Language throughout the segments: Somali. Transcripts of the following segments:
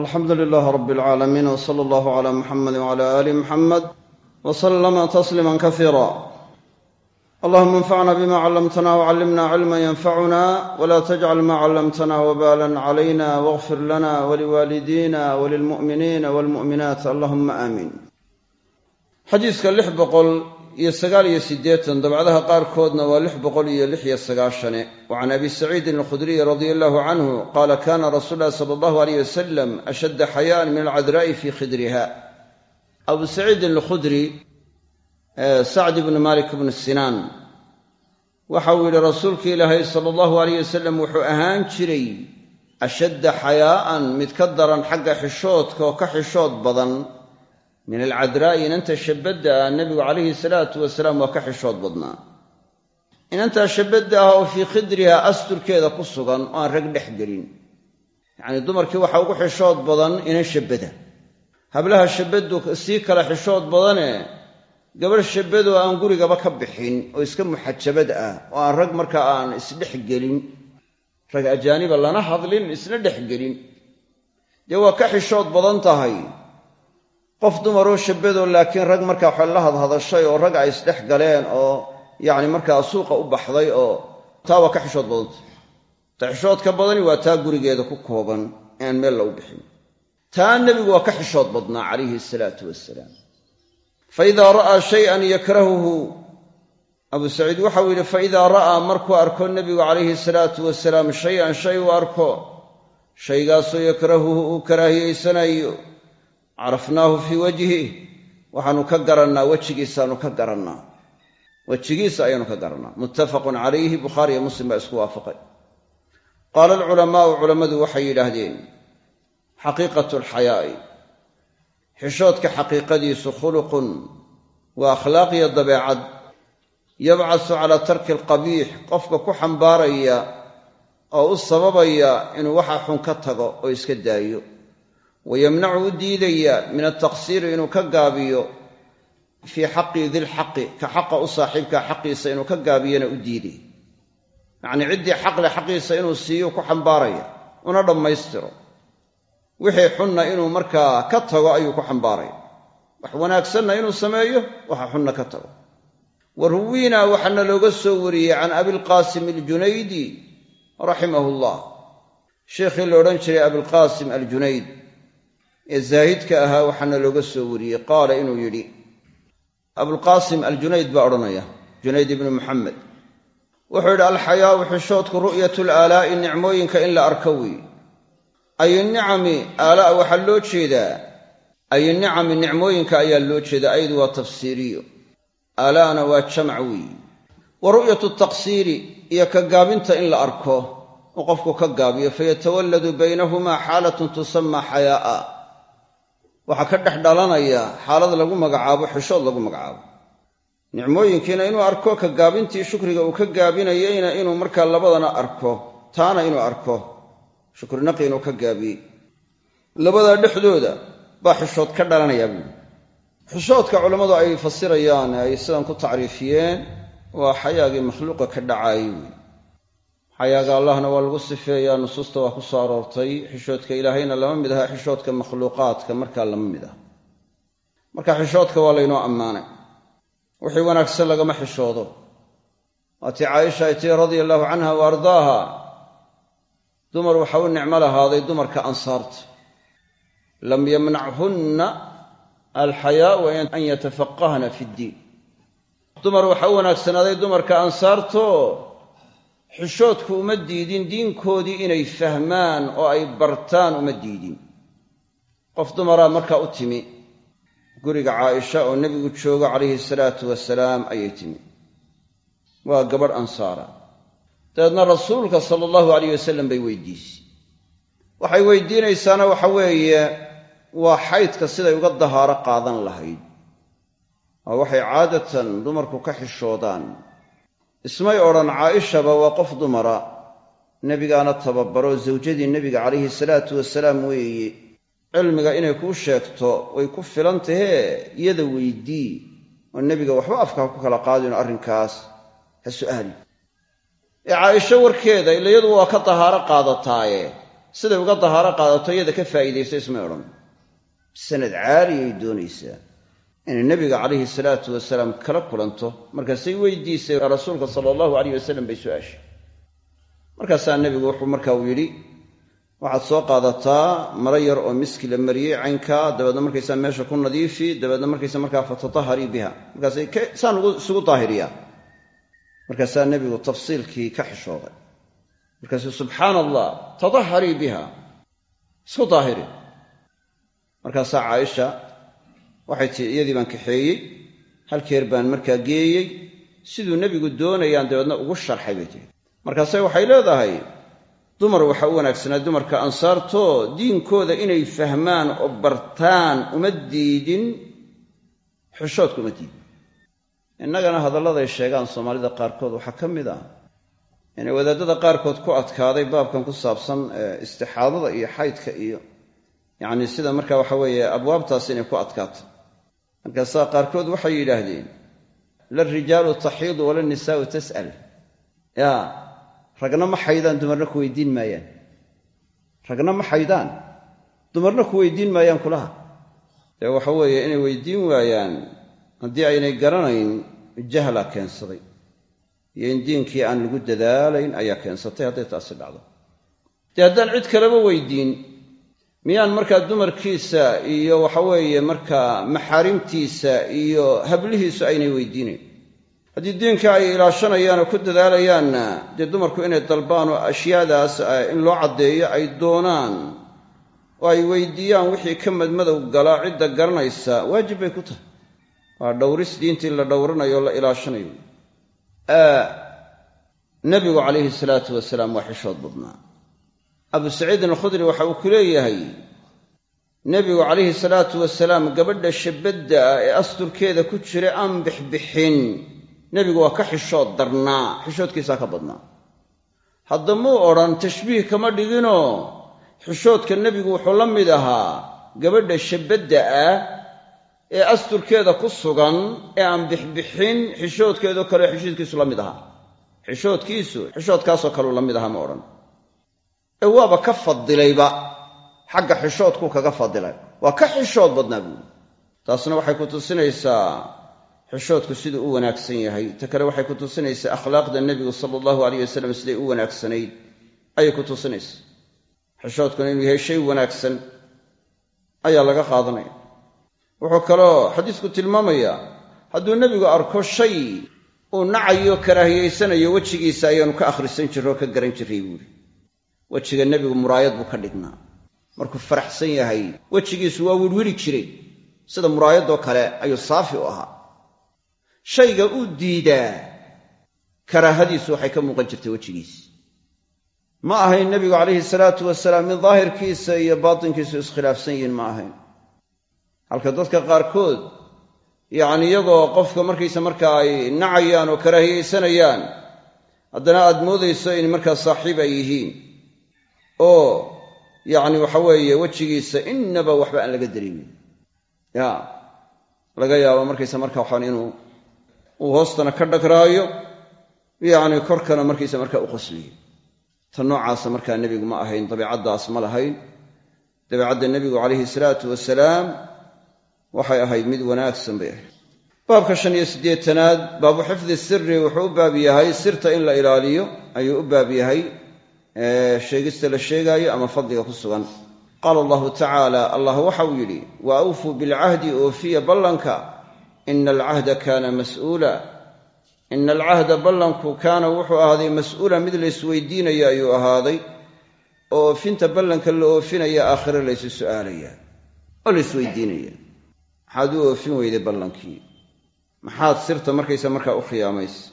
alxamdu lilaah rab alcaalamiin w sala allahu cala muxamedi wcala aali muxamed w slama tasliima kasiira allahuma anfacna bima callamtana wcallimna cilma yanfacuna wla tajcal ma callamtana wbalan calayna wاغfir lana waliwaalidina walilmu'miniina walmu'minaat allahuma aamiin xadiiska lix boqol iyo sagaal iyo siddeetan dabcdaha qaarkoodna waa lix boqol iyo lix iyo sagaashane. Wa abi saciidin alkhudriyi radia allahu canhu qaala kana rasuul ulahi sala allahu aleyh wasalam ashadda xayaan min alcadraa'i fii khidriha. Abu saciidin alkhudri sacd ibnu malik bnu sinaan waxa uu yidhi rasuulka ilaahay sala allahu aleyh wasalam wuxuu ahaan jiray ashadda xayaa'an mid ka daran xagga xishoodka oo ka xishood badan min alcadraa'i inanta shabadda ah nebigu calayhi salaatu wasalaam waa ka xishood badnaa. Inantaa shabadda ah oo fii khidriha asturkeeda ku sugan oo aan rag dhex gelin. Yacnii dumarkii waxaa ugu xishood badan inan shabada hablaha shabaddu sii kale xishood badane gabadh shabadoo aan gurigaba ka bixin oo iska muxajabad ah oo aan rag markaa aan isdhex gelin. Rag ajaaniba lana hadlin isna dhex gelin. Dee waa ka xishood badan tahay qof dumaroo shabadoo laakiin rag markaa waxa la hadhadashay oo rag ay isdhex galeen oo yacni markaa suuqa u baxday oo taa waa ka xishood badanta ta xishoodka badani waa taa gurigeeda ku kooban inaan meel la u bixin. Taa nebigu waa ka xishood badnaa calayhi salaatu wasalaam fa idaa ra'aa shayan yakrahuhu abuu saciid waxau yidhi fa idaa ra'aa markuu arko nebigu calayhi salaatu wasalaam shay-an shay uu arko shaygaasoo yakrahuhu uu karaahiyaysanayo carafnaahu fii wajhih waxaanu ka garannaa wejigiisaanu ka garannaa. Wejigiisa ayaanu ka garannaa. Muttafaqun calayhi bukhaari iyo muslim baa isku waafaqay. Qaala alculamaa'u culammadu waxay yidhaahdeen xaqiiqatu alxayaa'i xishoodka xaqiiqadiisu khuluqun waa akhlaaq iyo dabeecad. Yabcasu calaa tarki alqabiix qofka ku xambaaraya oo u sababaya inuu waxa xun ka tago oo iska daayo wayamnacu u diidaya min altaqsiiri inuu ka gaabiyo fii xaqi dilxaqi ka xaqa u saaxiibkaa xaqiisa inuu ka gaabiyana u diiday yacnii ciddii xaqle xaqiisa inuu siiyo ku xambaaraya una dhammaystiro wixii xunna inuu markaa ka tago ayuu ku xambaaraya wax wanaagsanna inuu sameeyo waxa xunna ka tago wa ruwiina waxaana looga soo wariyey can abilqaasim aljunaydi raximahu llah sheikhii jiray abilqaasim aljunayd ee zaahidka ahaa waxaana looga soo wariyey qaala inuu yidhi abulqaasim aljunayd baa odhanaya junayd ibnu muxamed wuxuu yidhi alxayaau xishoodku ru'yatu laalaa'i nicmooyinka in la arko weeye ay nicami aalaa waxaa loo jeedaa? Ay nicami nicmooyinka ayaa loo jeedaa? Aydu waa tafsiiriyo. Aalaana waa jamac weeye wa ru'yatu taqsiiri iyo ka gaabinta in la arko. Oo qofku ka gaabiyo fayatawalladu baynahumaa xaalatun tusamaa xayaa'a waxaa ka dhex dhalanaya xaalad lagu magacaabo xishood lagu magacaabo. Nicmooyinkiina inuu arko ka gaabintii shukriga uu ka gaabinayeyna inuu markaa labadana arko taana inuu arko shukrinaqi inuu ka gaabiyey labadaa dhexdooda baa xishood ka dhalanayaa buuli xishoodka culammadu ay fasirayaan ay sidan ku tacriifiyeen waa xayaagii makhluuqa ka dhacaayey wey xayaaga allahna waa lagu sifeeyaa nusuusta waa ku soo aroortay. Xishoodka ilaahayna lama mid aha xishoodka makhluuqaadka markaa lama mid ah marka xishoodka waa laynoo ammaanay. Wixii wanaagsan lagama xishoodo. Waatii caaisha ay tii radia allahu canha wa ardaaha dumar waxa u nicmo lahaaday dumarka ansaarta. Lam yamnachunna alxayaau an yatafaqahna fi ddiin. Dumar waxa u wanaagsanaaday dumarka ansaarto xishoodku uma diidin diinkoodii inay fahmaan oo ay bartaan uma diidin. Qof dumaraa markaa u timi. Guriga caaisha oo nebigu joogo calayhi salaatu wasalaam ayay timi. Waa gabadh ansaara. Dabeedna rasuulka sala allahu alayh wasalam bay weydiisay. Waxay weydiinaysaana waxa weeye waa xaydka siday uga dahaaro qaadan lahayd. Oo waxay caadatan dumarku ka xishoodaan ismay odhan caa'ishaba waa qof dumara. Nebigaana tababaro zawjadii nebiga calayhi salaatu wasalaam weeye cilmiga inay kuu sheegto way ku filan tahee iyada weydii. Oo nebiga waxba afka ku kala qaadino arrinkaas ha su'aali. Ee caaisho warkeeda ila iyadu waa ka tahaaro qaadataaye siday uga dahaaro qaadato iyada ka faa'iidayso ismay odhan. Sanad caaliyay doonaysaa inay nebiga calayhi salaatu wasalaam kala kulanto markaasay weydiisay rasuulka sala allahu alayh wasalam bay su'aashay. Markaasaa nebigu wuxuu marka uu yidhi waxaad soo qaadataa maro yar oo miski la mariyey caynkaa dabeedna markaysaa meesha ku nadiifi dabeedna markaysa markaa fatataharii biha. Markaasay saan isugu daahiriyaa markaasaa nebigu tafsiilkii ka xishooday. Markaasuu subxaana allah tadaharii biha. Isku daahiri markaasaa caaisha waxay tii iyadii baan kaxeeyey halkeer baan markaa geeyey siduu nebigu doonayaan dabeedna ugu sharxay bay tihi markaase waxay leedahay dumar waxaa u wanaagsanaa dumarka ansaartoo diinkooda inay fahmaan oo bartaan uma diidin xishoodka uma diidin. Innagana hadalladay sheegaan soomaalida qaarkood waxaa ka mid ah inay wadaadada qaarkood ku adkaaday baabkan ku saabsan istixaadada iyo xaydka iyo yacni sida marka waxa weeye abwaabtaas inay ku adkaatay markaasaa qaarkood waxay yidhaahdeen la rijaalu taxiidu wala nisaau tas'al. Ya ragna ma xaydaan dumarna ku weydiin maayaan. Ragna ma xaydaan dumarna ku weydiin maayaan kulaha. Dee waxa weeye inay weydiin waayaan haddii aynay garanayn jahla keensaday. Iyo in diinkii aan lagu dadaalayn ayaa keensatay hadday taasi dhacdo. Dee haddaan cid kaleba weydiin miyaan markaa dumarkiisa iyo waxaweeye markaa maxaarimtiisa iyo hablihiisu aynay weydiinayn? Haddii diinka ay ilaashanayaan oo ku dadaalayaanna dee dumarku inay dalbaan oo ashyaadaas in loo caddeeyo ay doonaan oo ay weydiiyaan wixii ka madmadow galaa cidda garanaysa waajib bay ku tahay. Waa dhowris diintii la dhowranayo o la ilaashanayo. Nebigu calayhi salaatu wasalaam waa xishood badnaa abu saciidin alkhudri waxa uu ku leeyahay nebigu calayhi salaatu wasalaam gabadha shabadda ah ee asturkeeda ku jira aan bixbixin. Nebigu waa ka xishood darnaa xishoodkiisaa ka badnaa. Hadda muu odhan tashbiih kama dhiginoo xishoodka nebigu wuxuu la mid ahaa gabadha shabadda ah ee asturkeeda ku sugan ee aan bixbixin xishoodkeedoo kale xishoodkiisu la mid ahaa. Xishoodkiisu xishoodkaasoo kaleu la mid ahaa ma odhan ee waaba ka fadilayba xagga xishoodkuu kaga fadilay waa ka xishood badnaa buuli taasna waxay ku tusinaysaa xishoodku siduu u wanaagsan yahay. Ta kale waxay ku tusinaysaa akhlaaqda nebigu sala allahu alayh wasalam siday u wanaagsanayd. Ayay ku tusinaysaa. Xishoodkuna inuu yahay shay wanaagsan ayaa laga qaadanaya. Wuxuu kaloo xadiisku tilmaamayaa hadduu nebigu arko shay uu nacayo karaahiyaysanayo wejigiisa ayaanu ka akhrisan jirro oo ka garan jirray buuhi wejiga nebigu muraayad buu ka dhignaa markuu faraxsan yahay wejigiisu waa wirwiri jiray. Sida muraayadoo kale ayuu saafi u ahaa. Shayga u diidaa karaahadiisu waxay ka muuqan jirtay wejigiisa ma ahayn nebigu calayhi salaatu wasalaam mid daahirkiisa iyo baatinkiisu iskhilaafsan yihiin ma ahayn. Halka dadka qaarkood yacni iyagoo qofka markaysa markaa ay nacayaan oo karaahiyaysanayaan haddana aad moodayso in markaa saaxiib ay yihiin oo yacni waxa weeye wejigiisa innaba waxba aan laga dareemin. Ya laga yaabo markaysa marka waxaan inuu uu hoostana ka dhagraayo yacni korkana markaysa markaa u qosliyo. Ta noocaasa markaa nebigu ma ahayn dabiicaddaas ma lahayn. Dabiicadda nebigu calayhi salaatu wasalaam waxay ahayd mid wanaagsan bay ahayd. Baabka shan iyo siddeetanaad baabu xifdi siri wuxuu u baab yahay sirta in la ilaaliyo ayuu u baab yahay sheegista la sheegaayo ama fadliga ku sugan. Qaala allahu tacaala allah waxauu yidhi wa awfuu bilcahdi oofiya ballanka ina alcahda kaana mas'uula. Ina alcahda ballanku kaana wuxuu ahaaday mas'uula mid la isweydiinaya ayuu ahaaday. Oo oofinta ballanka la oofinaya aakhire laysu su'aalaya oo la isweydiinaya maxaad u oofin weyday ballankii? Maxaad sirta markaysa markaa u khiyaamaysa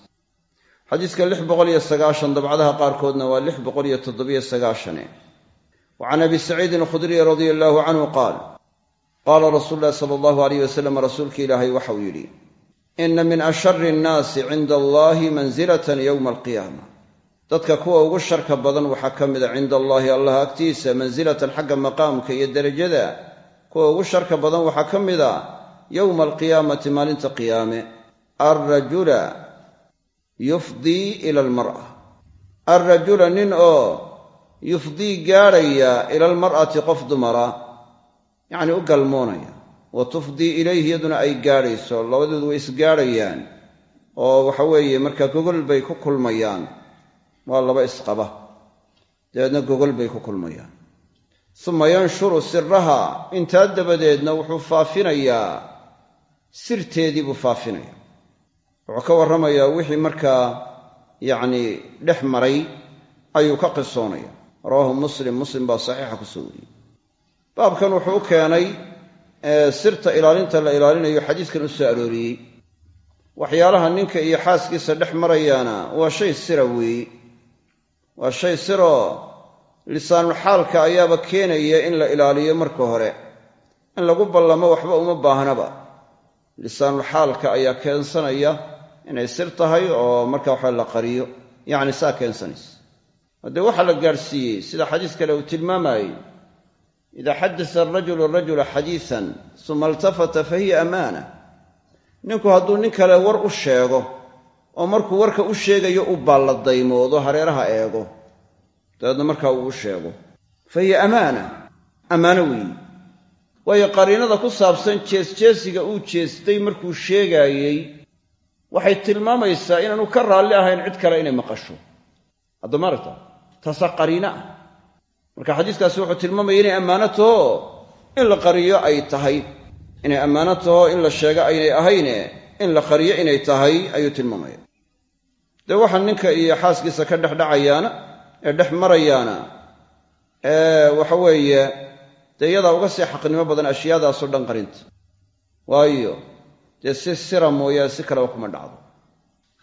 xadiiska lix boqol iyo sagaashan dabcadaha qaarkoodna waa lix boqol iyo toddobiyo sagaashane. Wa can abi saciidin alkhudriy radia allaahu canhu qaal qaala rasuulu llahi sala allahu alayh wasalam rasuulki ilaahay waxau yidhi ina min ashari annaasi cinda allahi mansilatan yowma alqiyaama. Dadka kuwa ugu sharka badan waxaa ka mida cinda allaahi allah agtiisa mansilatan xagga maqaamka iyo derajada kuwa ugu sharka badan waxaa ka mida yowma alqiyaamati maalinta qiyaame. Alrajula yufdii ila almar'a. Alrajula nin oo yufdii gaadhaya ila almar'ati qof dumara yacni u galmoonaya. Wa tufdii ilayhi iyaduna ay gaadhayso labadoodu way isgaadhayaan oo waxa weeye markaa gogol bay ku kulmayaan. Waa laba isqaba. Dabeedna gogol bay ku kulmayaan. Suma yanshuru siraha intaa dabadeedna wuxuu faafinayaa. Sirteedii buu faafinaya wuxuu ka warramayaa wixii markaa yacni dhex maray ayuu ka qisoonaya rawaahu muslim muslim baa saxiixa ku soo wariyey. Baabkan wuxuu u keenay sirta ilaalinta la ilaalinayo xadiiskan u soo arooriyey. Waxyaalaha ninka iyo xaaskiisa dhex marayaana waa shay sira weeye waa shay siroo lisaanulxaalka ayaaba keenaya in la ilaaliyo marka hore. In lagu ballamo waxba uma baahnaba. Lisaanulxaalka ayaa keensanaya inay sir tahay oo marka waxa la qariyo yacni saa keensanaysa haddee waxaa la gaadhsiiyey sida xadiis kale uu tilmaamayey idaa xadasa arajulu rajula xadiisan suma iltafata fa hiya amaana. Ninku hadduu nin kale war u sheego oo markuu warka u sheegayo u baalladdaymoodo hareeraha eego. Dabeedna markaa uu u sheego fa hiya amaana. Ammaano weeyi. Waayo qariinada ku saabsan jeesjeesiga uu jeestay markuu sheegaayey waxay tilmaamaysaa inaanu ka raalli ahayn cid kale inay maqasho. Hadda maaragta taasaa qariino ah marka xadiiskaasi wuxuu tilmaamaya inay ammaano taho in la qariyo ay tahay. Inay ammaano taho in la sheego aynay ahayne in la qariyo inay tahay ayuu tilmaamaya dee waxaa ninka iyo xaaskiisa ka dhex dhacayaana ee dhex marayaana waxa weeye dee iyadaa uga sii xaqnimo badan ashyaadaasoo dhan qarinta. Waayo dee si sira mooyaane si kaleba kuma dhacdo.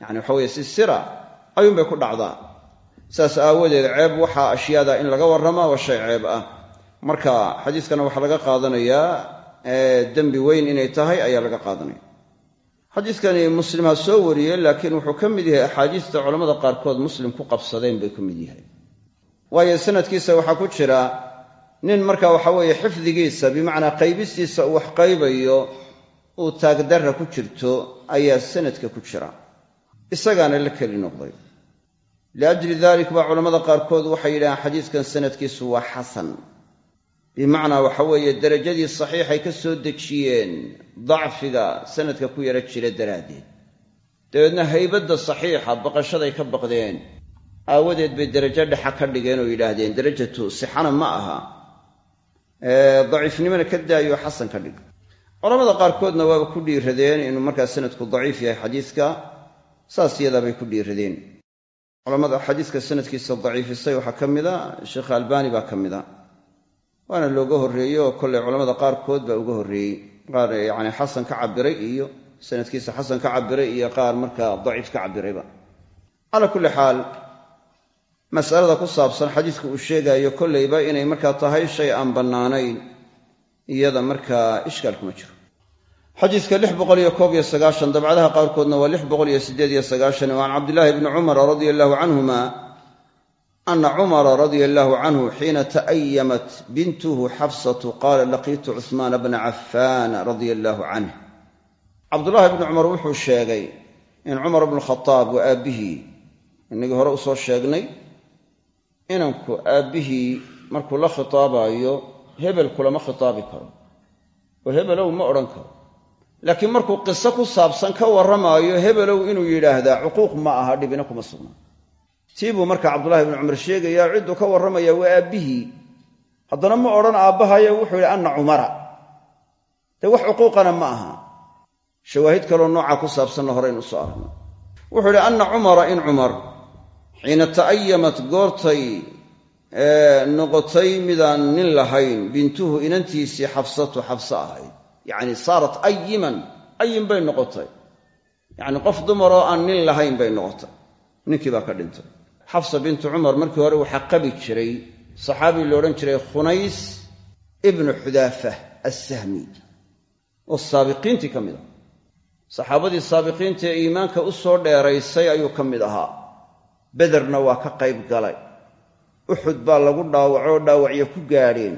Yacani waxa weeye si sira ayuunbay ku dhacdaa. Saas aawadeed ceeb waxaa ashyaada in laga warramaa waa shay ceeb ah. Marka xadiiskana waxaa laga qaadanayaa dembi weyn inay tahay ayaa laga qaadanaya. Xadiiskani muslim ha soo wariyey laakiin wuxuu ka mid yahay axaadiista culammada qaarkood muslim ku qabsadeen bay ka mid yahay. Waayo sanadkiisa waxaa ku jira nin marka waxa weeye xifdigiisa bimacnaa qaybistiisa uu wax qaybayo uu taagdarra ku jirto ayaa sanadka ku jira. Isagaana la keli noqday. Liajli dalik baa culammada qaarkood waxay yidhahaan xadiiskan sanadkiisu waa xasan. Bimacnaa waxa weeye derajadii saxiixay ka soo dejiyeen dacfiga sanadka ku yara jira daraaddeed. Dabeedna haybadda saxiixa baqashaday ka baqdeen. Aawadeed bay derajo dhexa ka dhigeen oo yidhaahdeen derajatu sixana ma aha. Daciifnimona ka daayo xasan ka dhig culamada qaarkoodna waaba ku dhiiradeen inuu markaa sanadku daciif yahay xadiiska saas iyadaabay ku dhiiradeen. Culamada xadiiska sanadkiisa daciifisay waxaa ka mida sheekh albaani baa ka mida. Waana looga horreeyey oo kolley culamada qaarkood baa uga horreeyey. Qaar yacni xasan ka cabiray iyo sanadkiisa xasan ka cabiray iyo qaar markaa daciif ka cabirayba calaa kulli xaal masalada ku saabsan xadiiska uu sheegaayo kolleyba inay markaa tahay shay aan bannaanayn iyada markaa ishkaal kuma jiro xadiiska lix boqol iyo koob iyo sagaashan dabcadaha qaarkoodna waa lix boqol iyo siddeed iyo sagaashan. Wa can cabdillaahi bni cumara radia allahu canhuma ana cumara radia allahu canhu xiina ta'ayamat bintuhu xafsatu qaala laqiitu cuhmaana bna cafaan radia allahu canh cabdullaahi bni cumar wuxuu sheegay in cumar bnu khadaab waa aabbihii inagii hore u soo sheegnay inanku aabbihii markuu la khitaabaayo hebel kulama khitaabi karo. Oo hebelow ma odhan karo laakiin markuu qiso ku saabsan ka warramaayo hebelow inuu yidhaahdaa cuquuq ma aha dhibina kuma sugnaa tii buu marka cabdullahi bnu cumar sheegayaa cidduu ka warramaya waa aabbihii haddana ma odhan aabbahayo wuxuu yidhi anna cumara. Dee wax cuquuqana ma aha. Shawaahid kaloo noocaa ku saabsanna horeynu u soo aragno. Wuxuu yidhi anna cumara in cumar xiina ta'ayamat goortay noqotay midaan nin lahayn bintuhu inantiisii xafsatu xafse ahayd yacni saarat ayiman ayin bay noqotay. Yacni qof dumaroo aan nin lahayn bay noqotay. Ninkii baa ka dhintay. Xafsa bintu cumar markii hore waxaa qabi jiray saxaabii la odhan jiray khunays ibnu xudaafa assahmi. Oo saabiqiintii ka mid ah. Saxaabadii saabiqiinta ee iimaanka u soo dheeraysay ayuu ka mid ahaa. Bederna waa ka qayb galay. Uxud baa lagu dhaawacoo dhaawacyo ku gaadheen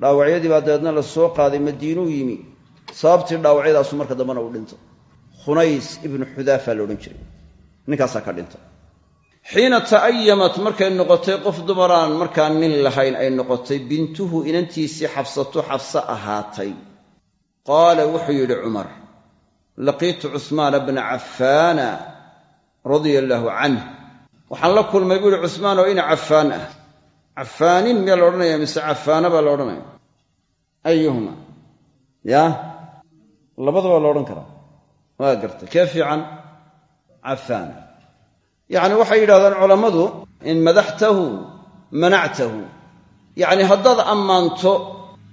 dhaawacyadii baa dabeedna la soo qaaday madiinuu yimi. Sababtii dhaawacyadaasu marka dambena uu dhintay khunays ibnu xudaafa la odhan jiray. Ninkaasaa ka dhintay xiina ta'ayamat markay noqotay qof dumaraan markaa nin lahayn ay noqotay bintuhu inantiisii xafsatu xafse ahaatay. Qaala wuxuu yidhi cumar laqiitu cuhmaana bna cafaana radia allaahu canh waxaan la kulmay buu cusmaan oo ina cafaan ah cafaanin miyaa la odhanaya mise cafaana baa la odhanaya ayuhuma ya? Labadaba la odhan karaa. Waa gartay kee fiican? Cafaana. Yacni waxay yidhahdaan culammadu in madaxtahu manactahu. Yacni haddaad ammaanto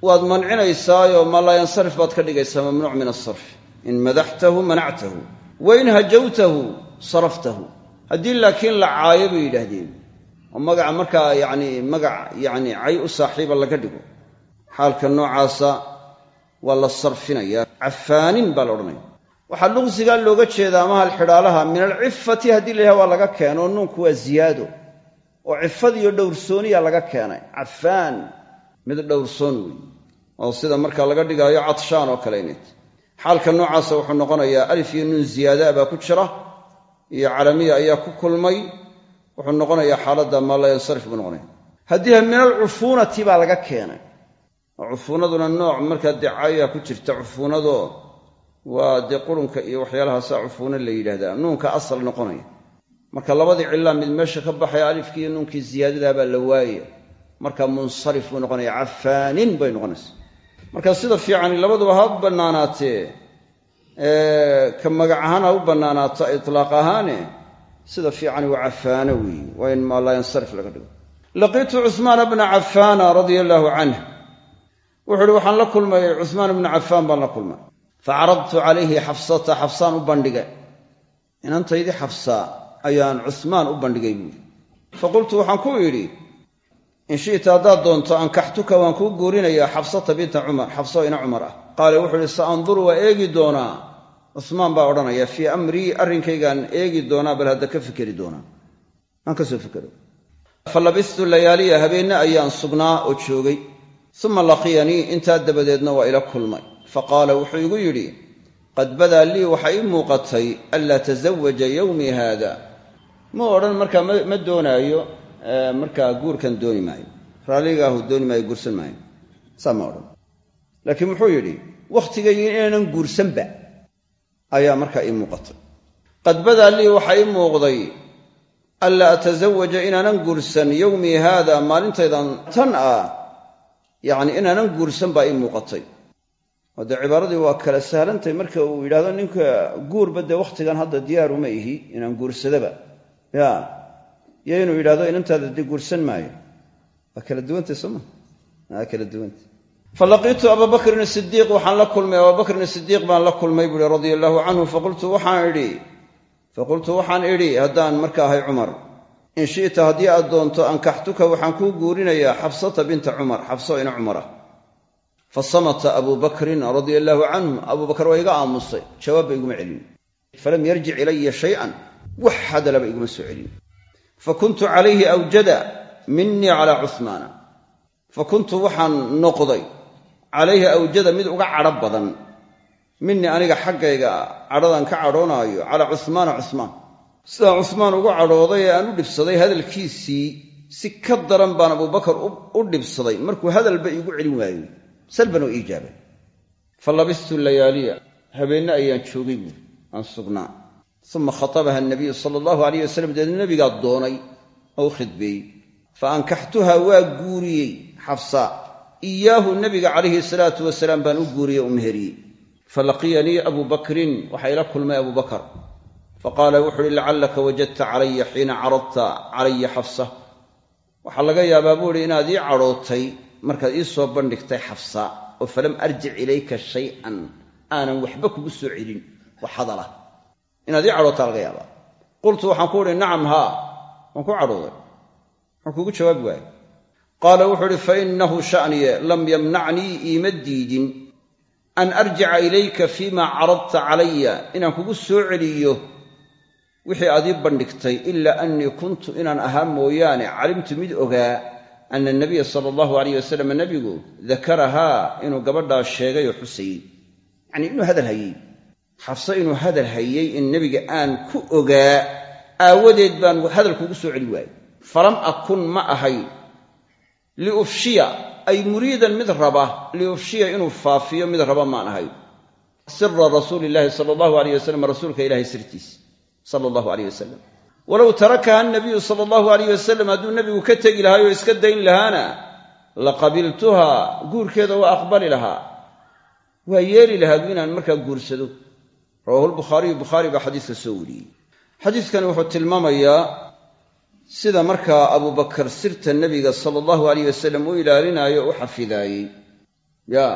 waad mancinaysaayoo maa laa baad ka dhigaysaa mamnuuc min asarf in madaxtahu manactahu. Wa in hajawtahu saraftahu. Haddii laakiin la caayo bay yidhaahdeen oo magaca markaa yacni magac yacni cay u saaxiiba laga dhigo. Xaalka noocaasa waa la sarfinayaa. Cafaanin baa la odhanaya waxaa luqsigaa looga jeedaa amaha alxidhaalaha min alcifati haddii la waa laga keeno nuunku waa ziyaado. Oo cifadiiyo dhowrsooniya laga keenay. Cafaan mid dhowrsoon weeye oo sida marka laga dhigaayo cadshaan oo kale inayt xaalka noocaasa wuxuu noqonayaa alif iyo nuun ziyaadaa baa ku jira iyo calamiya ayaa ku kulmay wuxuu noqonayaa xaaladda maa laa yansarif buu noqonaya. Haddii min alcufuunati baa laga keenay cufuunaduna nooc markaa dee caayaa ku jirta cufuunadoo waa dee qurunka iyo waxyaalahaasaa cufuuno la yidhaahdaa nuunka asal noqonaya. Marka labadii cillaa mid meesha ka baxaya alifkii iyo nuunkii ziyaadadaabaa la waaya marka munsarif buu noqonaya cafaanin bay noqonaysa. Marka sida fiicani labaduba ha bannaanaatee ka magac ahaan ha u bannaanaato itlaaq ahaane sida fiicani waa cafaano weeye waa in maa laa laga dhigo. Laqiitu cuhmaana bna cafaana radia allaahu canh wuxu uhi waxaan la kulmay cuhmaan bna cafaan baan la kulmay. Facaradtu calayhi xafsata xafsaan u bandhigay. Inantaydii xafsaa ayaan cuhmaan u bandhigay buuri faqultu waxaan ku idhi in shi'ta haddaad doonto ankaxtuka waan kuu guurinayaa xafsata binta cumar xafsoo ina cumar ah. Qaala wuxuu ihi sa anduru waa eegi doonaa cusmaan baa odhanaya fii amrii arrinkaygaan eegi doonaa bal hadda ka fikeri doonaa. Aan ka soo fikero fa labistu layaaliya habeenna ayaan sugnaa oo joogay. Uma laqiyanii intaa dabadeedna waa ila kulmay. Fa qaala wuxuu igu yidhi qad badaa lii waxaa ii muuqatay anlaa tasawaja yowmii haada. Ma odhan markaa ma doonaayo markaa guurkan dooni maayo. Raalligaahu dooni maayo guursan maayo. Saa ma odhan. Laakiin muxuu yidhi wakhtigaygii inaanan guursanba ayaa markaa ii muuqatay. Qad badaa lii waxaa ii muuqday anlaa atasawaja inaanan guursan yowmii haada maalintaydan tan ah. Yacni inaanan guursan baa ii muuqatay. Oo cibaaradii waa kala sahlantahay marka uu yidhahdo ninka guurba dee wakhtigan hadda diyaaruma ihi inaan guursadaba. Ya iyo inuu yidhahdo inantaada dee guursan maayo. Waa kala duwantay sooma waa kala duwantay falaqiitu ababakrin sidiiq waxaan la kulmay abubakrin sidiiq baan la kulmay buuhi radia allaahu canhu faqultu waxaan idhi haddaan marka ahay cumar in shi'ta haddii aad doonto ankaxtuka waxaan kuu guurinayaa xabsata binta cumar xabso ina cumar ah fa samata abuu bakrin radia allaahu canhu abuu bakar waa iga aamusay jawaabba iguma celin falam yarjic ilaya shay-an wax hadalaba iguma soo celin fa kuntu calayhi awjada minii calaa cuhmaana fa kuntu waxaan noqday calayhi awjada mid uga cadho badan. Minii aniga xaggayga cadhadan ka cadhoonaayo calaa cuhmaana cuhmaan sidaan cuhmaan ugu cadhooday ee aan u dhibsaday hadalkiisii si ka daran baan abubakar u dhibsaday. Markuu hadalba iigu celin waayo salban oo iijaabay. Fa labistu layaaliya habeenna ayaan joogay buuri aan sugnaa. Uma khatabaha nabiyu sala allahu alayh wasalam deedna nebigaa doonay oo u khidbeeyey. Fa ankaxtuha waa guuriyey xafsa iyaahu nebiga calayhi salaatu wasalaam baan u guuriyey u meheriyey falaqiyanii abuu bakrin waxaa ila kulmay abuu bakar. Faqaala wuxu uhi lacallaka wajadta calaya xiina caradta calaya xafsa. Waxaa laga yaabaa buu ihi inaad ii cadhootay markaad ii soo bandhigtay xafsa oo falam arjic ilayka shay-an aanan waxba kugu soo celin. Wax hadalah inaad ii cadhootaa laga yaabaa. Qultu waxaan ku uhi nacam haa. Waan ku cadhooday waxaan kuugu jawaabi waaye qaala wuxuu uhi fainahu sha'niye lam yamnacnii iima diidin. An arjica ilayka fiima caradta calaya inaan kugu soo celiyo wixii aad ii bandhigtay ilaa annii kuntu inaan ahaa mooyaane. Calimtu mid ogaa ana nabiya sala allahu alayh wasalam nebigu dakarahaa inuu gabadhaa sheegay oo xusayey yacnii inuu hadal hayey xabse inuu hadal hayey in nebiga aan ku ogaa aawadeed baan hadalkuugu soo celi waayey. Falam akun ma ahay liufshiya ay muriidan mid raba liufshiya inuu faafiyo mid raba maan ahay sira rasuuli illaahi sala allahu alayh wasalam rasuulka ilahay sirtiisa sala allahu alayh wasalam walow tarakaha nabiyu sala allahu alayh wasalam hadduu nebigu ka tegi lahaay oo iska dayn lahaana la qabiltuha guurkeeda waa aqbali lahaa. Waa yeeli lahaa inaan markaa guursado. Rawahu lbukhaariyu bukhaari baa xadiiska soo wariyey. Xadiiskani wuxuu tilmaamayaa sida markaa abubakar sirta nebiga sala allahu alayh wasalam u ilaalinaayo u xafidaayey. Ya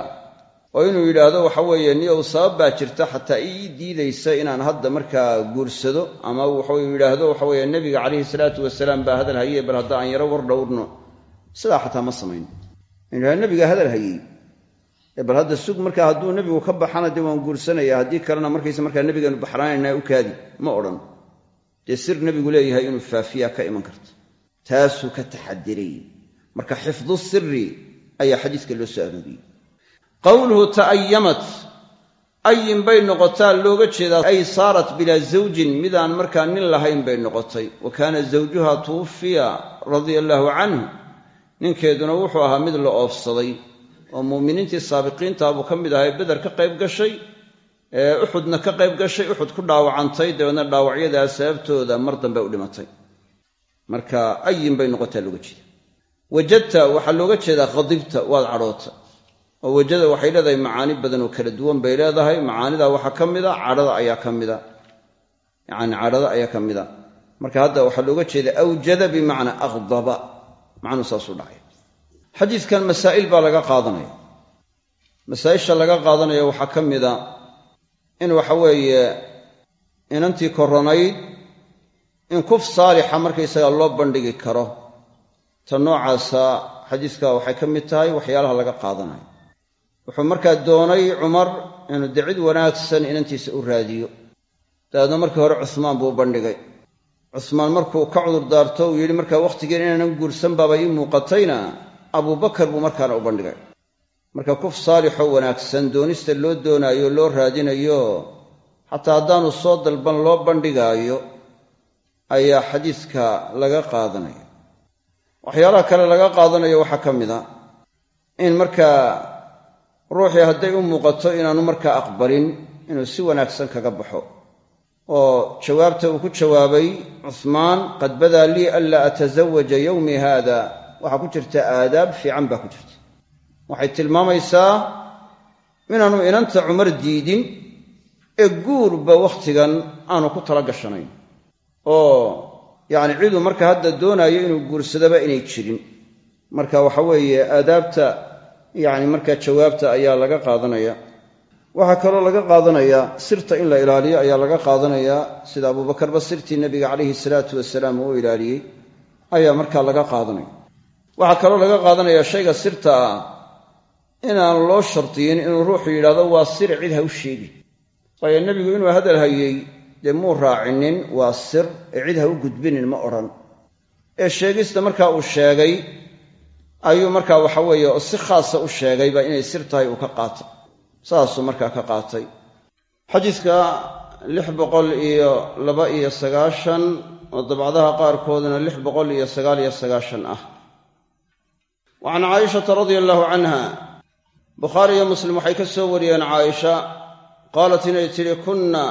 oo inuu yidhaahdo waxa weeye niyow sabab baa jirta xataa ii diidaysa inaan hadda markaa guursado ama waxau yidhaahdo waxa weeye nebiga calayhi salaatu wasalaam baa hadal haye bal hadda aan yaro war dhowrno. Sidaa xataa ma samayn. Inuu nebiga hadal hayey bal hadda sug markaa hadduu nebigu ka baxana dee waan guursanaya haddii kalena markaysa markaa nebigaanu baxraanaynaa u kaadi ma odhan dee sir nebigu leeyahay inuu faafiyaa ka iman karta taasuu ka taxadiray marka xifdu siri ayaa xadiiska loo soo arooriyey. Qowluhu ta'ayamat ayin bay noqotaa looga jeedaa ay saarat bilaa zawjin midaan markaa nin lahayn bay noqotay. Wa kaana zawjuha tuwuffiya radia allaahu canhu. Ninkeeduna wuxuu ahaa mid la oofsaday. Oo muuminiintii saabiqiintaa buu ka mid ahay beder ka qayb gashay uxudna ka qayb gashay uxud ku dhaawacantay dabeedna dhaawacyadaa sababtooda mar dambe u dhimatay. Marka ayin bay noqotaa looga jeeda wajadta waxaa looga jeedaa khadibta waad cadhoota. Oo wajada waxay leedahay macaani badan oo kala duwan bay leedahay. Macaanidaa waxaa ka mida cadhada ayaa ka mida. Yacani cadhada ayaa ka mida. Marka hadda waxaa looga jeeda awjada bimacnaa aqdaba macnuu saasuu dhacay. Xadiidkan masaa'il baa laga qaadanaya. Masaa'isha laga qaadanaya waxaa ka mida in waxa weeye inantii koronayd in kuf saalixa markaysaga loo bandhigi karo. Ta noocaasa xadiiska waxay ka mid tahay waxyaalaha laga qaadanayo wuxuu markaa doonay cumar inuu de cid wanaagsan inantiisa u raadiyo. Dabeedna markii hore cuhmaan buu bandhigay. Cuhmaan markuu ka cudur daarto uu yidhi markaa wakhtigeen inaanan guursan baaba ii muuqatayna. Abubakar buu markaana u bandhigay marka kuf saalixoo wanaagsan doonista loo doonaayo loo raadinayo xataa haddaanu soo dalban loo bandhigaayo ayaa xadiiska laga qaadanaya. Waxyaalaha kale laga qaadanayo waxaa ka mid a in markaa ruuxii hadday u muuqato inaanu markaa aqbalin inuu si wanaagsan kaga baxo. Oo jawaabta uu ku jawaabay cuhmaan qad badaa lii anlaa atasawaja yowmi haada. Waxaa ku jirta aadaab fiican baa ku jirta waxay tilmaamaysaa inaanu inanta cumar diidin ee guurba wakhtigan aanu ku tala gashanayn. Oo yacni ciduu marka hadda doonaayo inuu guursadaba inay jirin. Marka waxa weeye aadaabta yacni markaa jawaabta ayaa laga qaadanaya. Waxaa kaloo laga qaadanayaa sirta in la ilaaliyo ayaa laga qaadanayaa sida abuubakarba sirtii nebiga calayhi salaatu wasalaam uu ilaaliyey ayaa markaa laga qaadanaya. Waxaa kaloo laga qaadanayaa shayga sirta ah inaan loo shardiyin inuu ruuxu yidhahdo waa sir cid ha u sheegin waayo nebigu inuu hadal hayey dee muu raacinin waa sir ee cid ha u gudbinin ma odhan. Ee sheegista markaa uu sheegay ayuu markaa waxa weeye oo si khaasa u sheegayba inay sir tahay uu ka qaatay. Saasuu markaa ka qaatay. Xadiidka lix boqol iyo laba iyo sagaashan oo dabcadaha qaarkoodna lix boqol iyo sagaal iyo sagaashan ah. Wa can caayishata radia allahu canha bukhaari iyo muslim waxay ka soo wariyeen caaisha qaalat inay tidhi kunna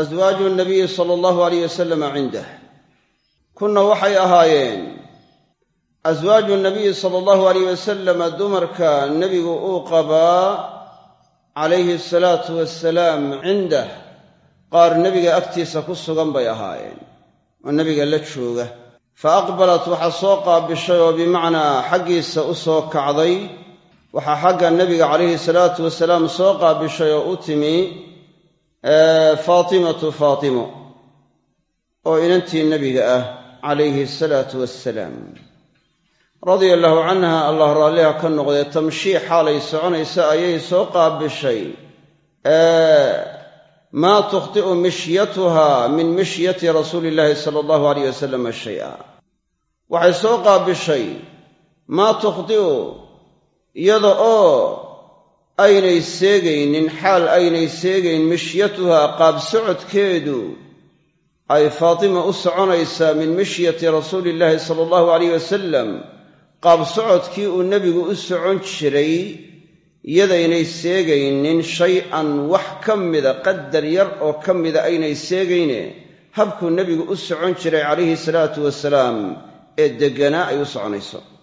aswaaju nabiyi sala allahu alayh wasalama cindah. Kunna waxay ahaayeen aswaaju nabiyi sala allahu alayh wasalama dumarka nebigu uu qabaa calayhi asalaatu wasalaam cindah qaar nebiga agtiisa ku sugan bay ahaayeen oo nebiga la jooga. Fa aqbalat waxaa soo qaabishay oo bimacnaa xaggiisa u soo kacday waxaa xagga nebiga calayhi salaatu wasalaam soo qaabishay oo u timi faatimatu faatimo oo inantii nebiga ah calayhi asalaatu wassalaam radia allaahu canha allah raalliha ka noqdee tamshii xaalay soconaysa ayay soo qaabishay. Maa tukhti'u mishyatuha min mishyati rasuuli illaahi sala allahu alayh wasalam shay-a. Waxay soo qaabishay maa tukhti'u iyada oo aynay seegaynin xaal aynay seegayn mishyatuha qaab socodkeedu ay faatima u soconaysaa min mishyati rasuuli illaahi sala allahu alayh wasalam qaab socodkii uu nebigu u socon jiray iyadaynay seegaynin shay-an wax ka mida qadar yar oo ka mida aynay seegayne habkuu nebigu u socon jiray calayhi salaatu wasalaam ee degganaa ay u soconayso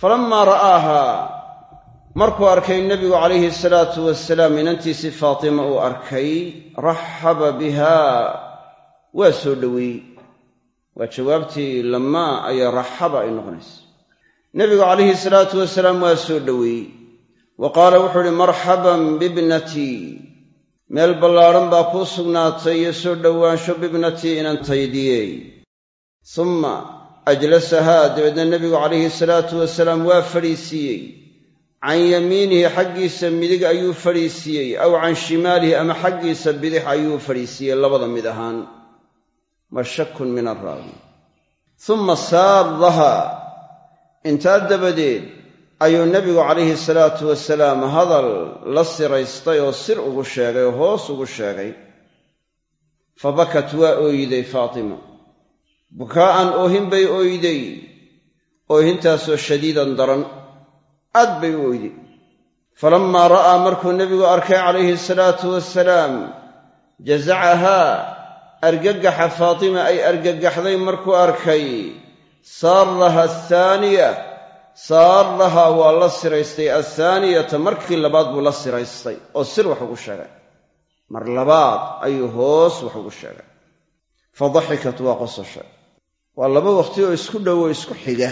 falammaa ra'aahaa markuu arkay nebigu calayhi salaatu wasalaam inantiisii faatima uu arkay raxaba bihaa waa soo dhoweeyey waa jawaabtii lamaa ayaa raxaba ay noqonaysa. Nebigu calayhi salaatu wasalaam waa soo dhoweeyey wa qaala wuxuu uhi marxaban bibnatii meel ballaadhan baa kuu sugnaatay iyo soo dhowaansho bibnatii inantaydiyey summa ajlasahaa dabeedna nebigu calayhi salaatu wasalaam waa fadhiisiiyey. Can yamiinihi xaggiisa midig ayuu fadhiisiiyey aw can shimaalihi ama xaggiisa bidix ayuu fadhiisiiyey labada mid ahaan. Wa shakun min araawi summa saarahaa intaa dabadeed ayuu nebigu calayhi salaatu wasalaam hadal la siraystay oo sir ugu sheegay oo hoos ugu sheegay. Fa bakat waa ooyiday faatima bukaa'an oohin bay ooyday oohintaasoo shadiidan daran aad bay u ooyday. Falammaa ra'aa markuu nebigu arkay calayhi salaatu wasalaam jazacahaa argagaxa faatima ay argagaxday markuu arkay saaraha athaaniya saaraha waa la siraystay athaaniyata markii labaad buu la siraystay oo sir wax ugu sheegay. Mar labaad ayuu hoos wax ugu sheegay. Fa daxikat waa qososhay waa laba waqti oo isku dhowo isku xiga.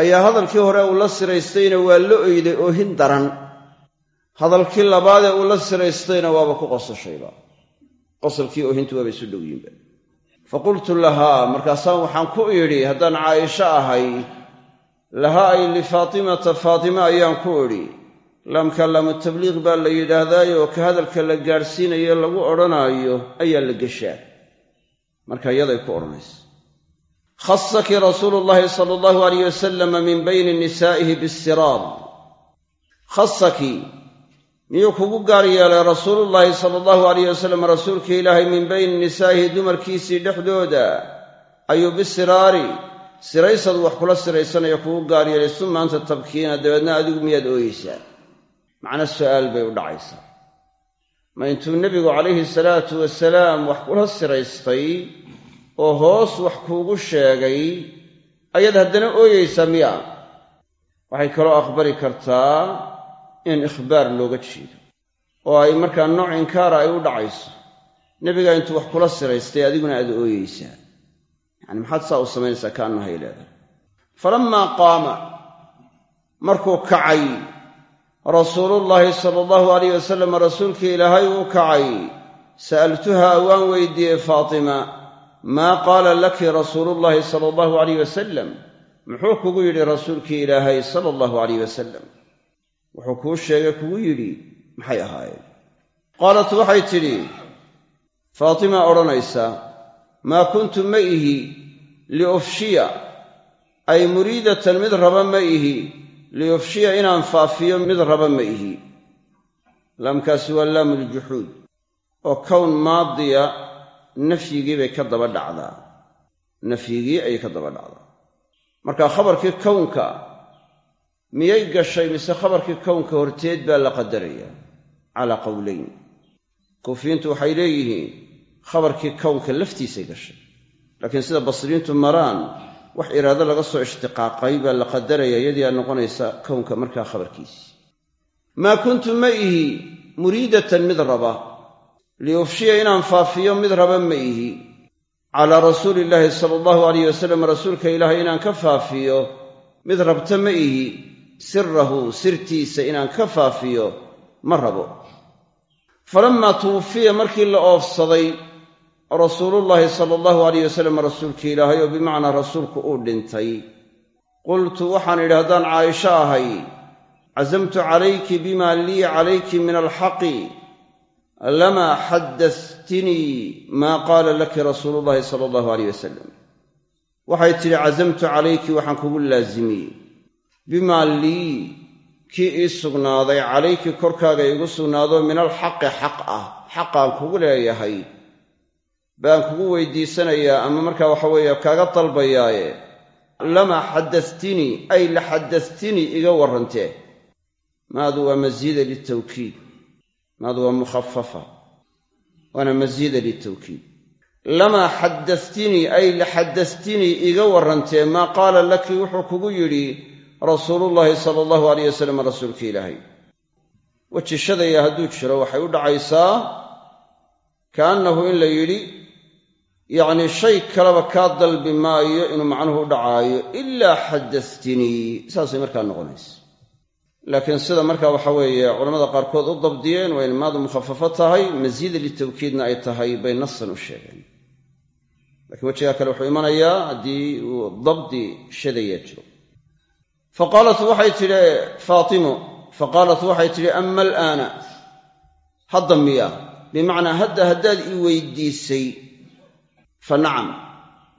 Ayaa hadalkii hore uu la siraystayna waa la oyday oohin daran. Hadalkii labaadee uu la siraystayna waaba ku qosashayba qosalkii oohintu waaba isu dhowyiinba fa qultu lahaa markaasaan waxaan ku idhi haddaan caaisho ahay lahaa ay lifaatimata faatima ayaan ku idhi laamka tabliiq baa la yidhaahdaayo ka hadalka la gaadhsiinayo lagu odhanaayo ayaa la geshaa marka iyaday ku odhanaysa khasaki rasuulu llaahi sala allahu alayh wasalama min bayni nisaa'ihi bisiraar khasaki miyuu kugu gaar yeelay rasuulullaahi sala allahu alayh wasalam rasuulka ilaahay min bayni nisaa'ihi dumarkiisii dhexdooda ayuu bisiraari siraysad wax kula siraysanaya kugu gaar yeelay suma anta tabkiina dabeedna adigu miyaad ooyeysaa macna su'aal bay u dhacaysaa ma intuu nebigu calayhi salaatu wasalaam wax kula siraystay oo hoos wax kuugu sheegay ayaad haddana ooyeysaa miya. Waxay kaloo aqbali kartaa in ikhbaar looga jeedo oo ay markaa nooc inkaara ay u dhacayso. Nebigaa intuu wax kula siraystay adiguna aad ooyeysaa yacni maxaad saa u samaynaysaa kaannahay leedahay. Falammaa qaama markuu kacay rasuulullaahi sala allahu alayh wasalam rasuulkii ilaahay uu kacay sa'altuhaa waan weydiiyey faatima maa qaala laki rasuulullaahi sala allahu alayh wasalam muxuu kugu yidhi rasuulkii ilaahay sala allahu alayh wasalam wuxuu kuu sheegay kugu yidhi maxay ahaayeen? Qaalat waxay tidhi faatima odhanaysa maa kuntu ma ihi liufshiya ay muriidatan mid raba ma ihi liufshiya inaan faafiyo mid raba ma ihi nafyigii bay ka daba dhacdaa. Nafyigii ayay ka daba dhacdaa. Marka khabarkii kownka miyay gashay mise khabarkii kownka horteed baa la qadarayaa calaa qowlayn kuufiyiintu waxay leeyihiin khabarkii kownka laftiisay gashay. Laakiin sida basriyiintu maraan wax iraado laga soo ishtiqaaqay baa la qadaraya iyadii aa noqonaysa kownka markaa khabarkiisi. Maa kuntu ma ihi muriidatan mid raba liufshiya inaan faafiyo mid raba ma ihi. Calaa rasuuli illaahi sala allahu alayh wasalam rasuulka ilaahay inaan ka faafiyo mid rabta ma ihi. Sirahu sirtiisa inaan ka faafiyo ma rabo. Falammaa tuwufiya markii la oofsaday rasuulullaahi sala allahu alayh wasalam rasuulkii ilaahay oo bimacnaa rasuulku uu dhintay. Qultu waxaan idhi haddaan caaisho ahay casamtu calayki bima lii calayki min alxaqi lamaa xaddattinii maa qaala laki rasuulu llahi sala allahu alayh wasalam waxay tidhi casamtu calayki waxaan kugu laasimiyey bimaa lii kii ii sugnaaday calayki korkaaga iigu sugnaado min alxaqi xaq ah xaqaan kugu leeyahay baan kugu weydiisanayaa ama markaa waxa kaaga dalbayaaye lamaa xadastinii ay la xadastinii iga warrantee maadu waa masiida litawkiid maadu waa mukhafafa waana masiida litawkiid lamaa xadastinii ay la xadastinii iga warrantee maa qaala laki wuxuu kugu yidhi rasuulullaahi sala allahu alayh wasalam rasuulka ilaahay. Wejishadaya hadduu jiro waxay u dhacaysaa kaannahu in la yidhi yacnii shay kaleba kaa dalbi maayo inuu macnuhu u dhacaayo ilaa xadastinii saasay markaa noqonaysa laakiin sida markaa waxa weeye culamada qaarkood u dabdiyeen waa in maadu mukhafafo tahay masiida litawkiidna ay tahay bay nasan u sheegeen. Lakiin wejigaa kale wuxuu imanayaa haddii uu dabdi shadayaa jiro. Fa qaalat waxay tidhi faatimo fa qaalat waxay tidhi ama alaana hadda miya bimacnaa hadda haddaad ii weydiisay fa nacam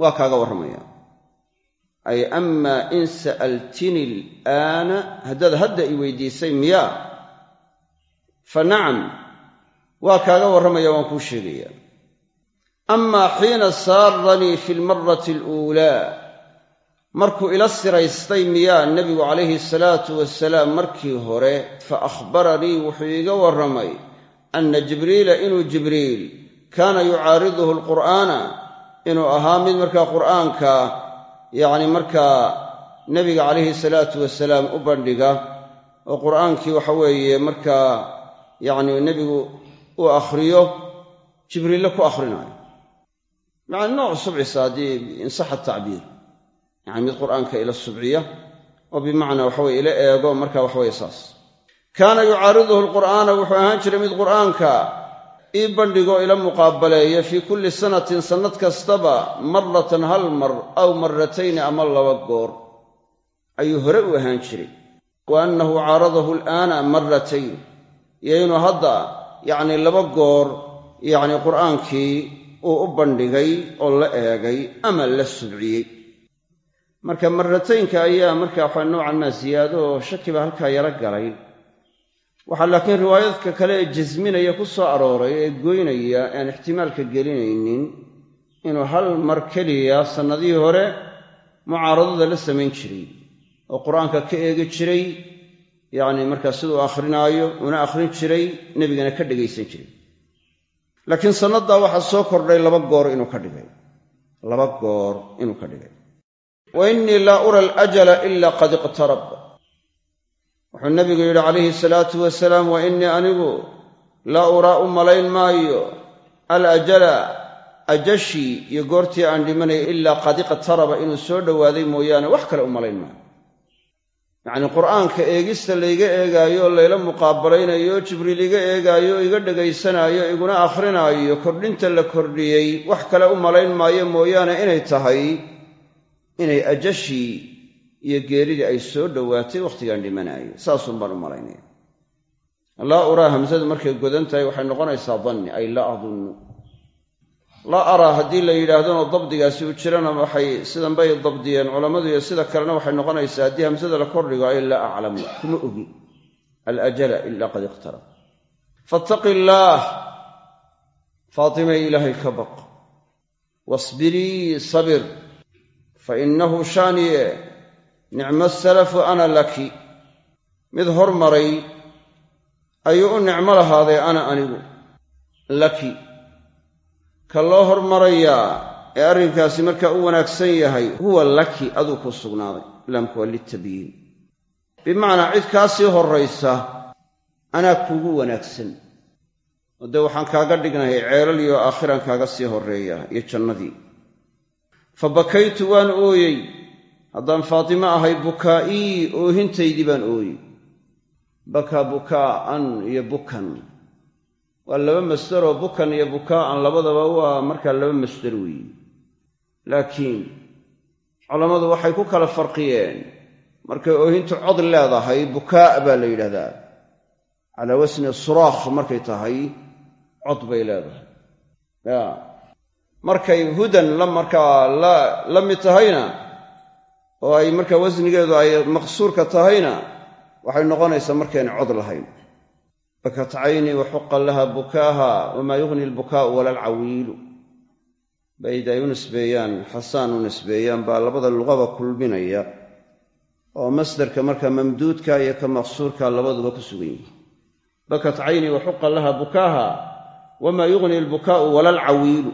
waa kaaga warramaya ay amaa in sa'altini alaana haddaad hadda ii weydiisay miyaa? Fa nacam waa kaaga warramaya waan kuu sheegaya amaa xiina saaranii fi lmarati aluulaa markuu ila siraystay miyaa nebigu calayhi salaatu wasalaam markii hore fa akhbaranii wuxuu iiga warramay anna jibriila inuu jibriil kaana yucaariduhu alqur'aana inuu ahaa mid markaa qur'aanka yacni markaa nebiga calayhi salaatu wasalaam u bandhiga oo qur'aankii waxa weeye markaa yacni nebigu uu akhriyo jibriille ku akhrinayo. Yacni nooc subcisa haddii insaxa tacbiir. Yacni mid qur'aanka ila subciya oo bimacnaa waxaweye ila eego marka waxaweye saas. Kaana yucaariduhu alqur'aana wuxuu ahaan jiray mid qur'aanka ii bandhigo ila muqaabaleeya fii kulli sanatin sannad kastaba maratan hal mar aw maratayni ama laba goor. Ayuu hore u ahaan jiray. Wa annahu caaradahu alaana maratayn iyo inuu hadda yacni laba goor yacni qur'aankii uu u bandhigay oo la eegay ama la subciyey marka marataynka ayaa marka waxa noocan maa siyaado oo shaki baa halkaa yaro galay waxaa laakiin riwaayadka kale ee jasminaya ku soo arooray ee goynaya aan ixtimaalka gelinaynin inuu hal mar keliya sannadihii hore mucaaradada la samayn jiray oo qur'aanka ka eegi jiray yacni markaa siduu akhrinaayo una akhrin jiray nebigana ka dhegaysan jiray. Laakiin sannadaa waxaa soo kordhay laba goor inuu ka dhigay. Laba goor inuu ka dhigay. Wa innii laa ura alajala ila qad iqtarab wuxuu nabigu yidhi calayhi salaatu wasalaam wa innii anigu laa uraa u malayn maayo. Alajala ajashii iyo goortii aan dhimanaya ilaa qad iqtaraba inuu soo dhowaaday mooyaane wax kale u malayn maayo. Yacnii qur'aanka eegista layga eegaayo oo layla muqaabalaynayo jibriil iga eegaayo o iga dhegaysanaayo iguna akhrinaayo kordhinta la kordhiyey wax kale u malayn maayo mooyaane inay tahay inay ajashii iyo geeridii ay soo dhowaatay wakhtigaan dhimanaayo. Saasuun baan u malaynaya. Laa uraa hamsadu markay godan tahay waxay noqonaysaa danni ay laa adunnu. Laa araa haddii la yidhaahdona dabdigaasi u jirana waxay sidan bay dabdiyeen culammadu iyo sida kalena waxay noqonaysaa haddii hamsada la kordhigo ay laa aclamu kuma ogi. Alajala ilaa qad iqtarab fattaqi illaah faatimay ilaahay ka baq. Wasbirii sabir fa innahu shaaniye nicmo salafu ana laki. Mid hormaray ayuu u nicmo lahaaday ana anigu. Laki. Ka loo hormarayaa ee arrinkaasi markaa u wanaagsan yahay huwa laki aduu ku sugnaaday. Laamku waa bimacnaa cid kaa sii horraysa anaa kuugu wanaagsan. Oo dee waxaan kaaga dhignahay ceelaliyo aakhiraan kaaga sii horreeya iyo jannadii. Fa bakaytu waan ooyey haddaan faatimo ahay bukaa'ii oohintaydii baan ooyey. Bakaa bukaa'an iyo bukan. Waa laba masdaroo bukan iyo bukaa'an labadaba waa markaa laba masdar weeye laakiin culammadu waxay ku kala farqiyeen. Markay oohintu cod leedahay bukaa' baa la yidhahdaa. Calaa wasni suraakh markay tahay cod bay leedahay. Ya markay hudan la markaa la mid tahayna oo ay markaa wasnigeedu ay maqsuurka tahayna waxay noqonaysaa markayna cod lahayn. Bakat caynii wa xuqa laha bukaaha wamaa yughni albukaa'u wala alcawiilu. Bayd ay u nisbeeyaan xasaan u nisbeeyaan baa labada luqaba kulminaya oo masdarka marka mamduudka iyo ka maqsuurka labaduba ku sugan yihi bakat cayni wa xuqa laha bukaaha wamaa yugni albukaa'u wala alcawiilu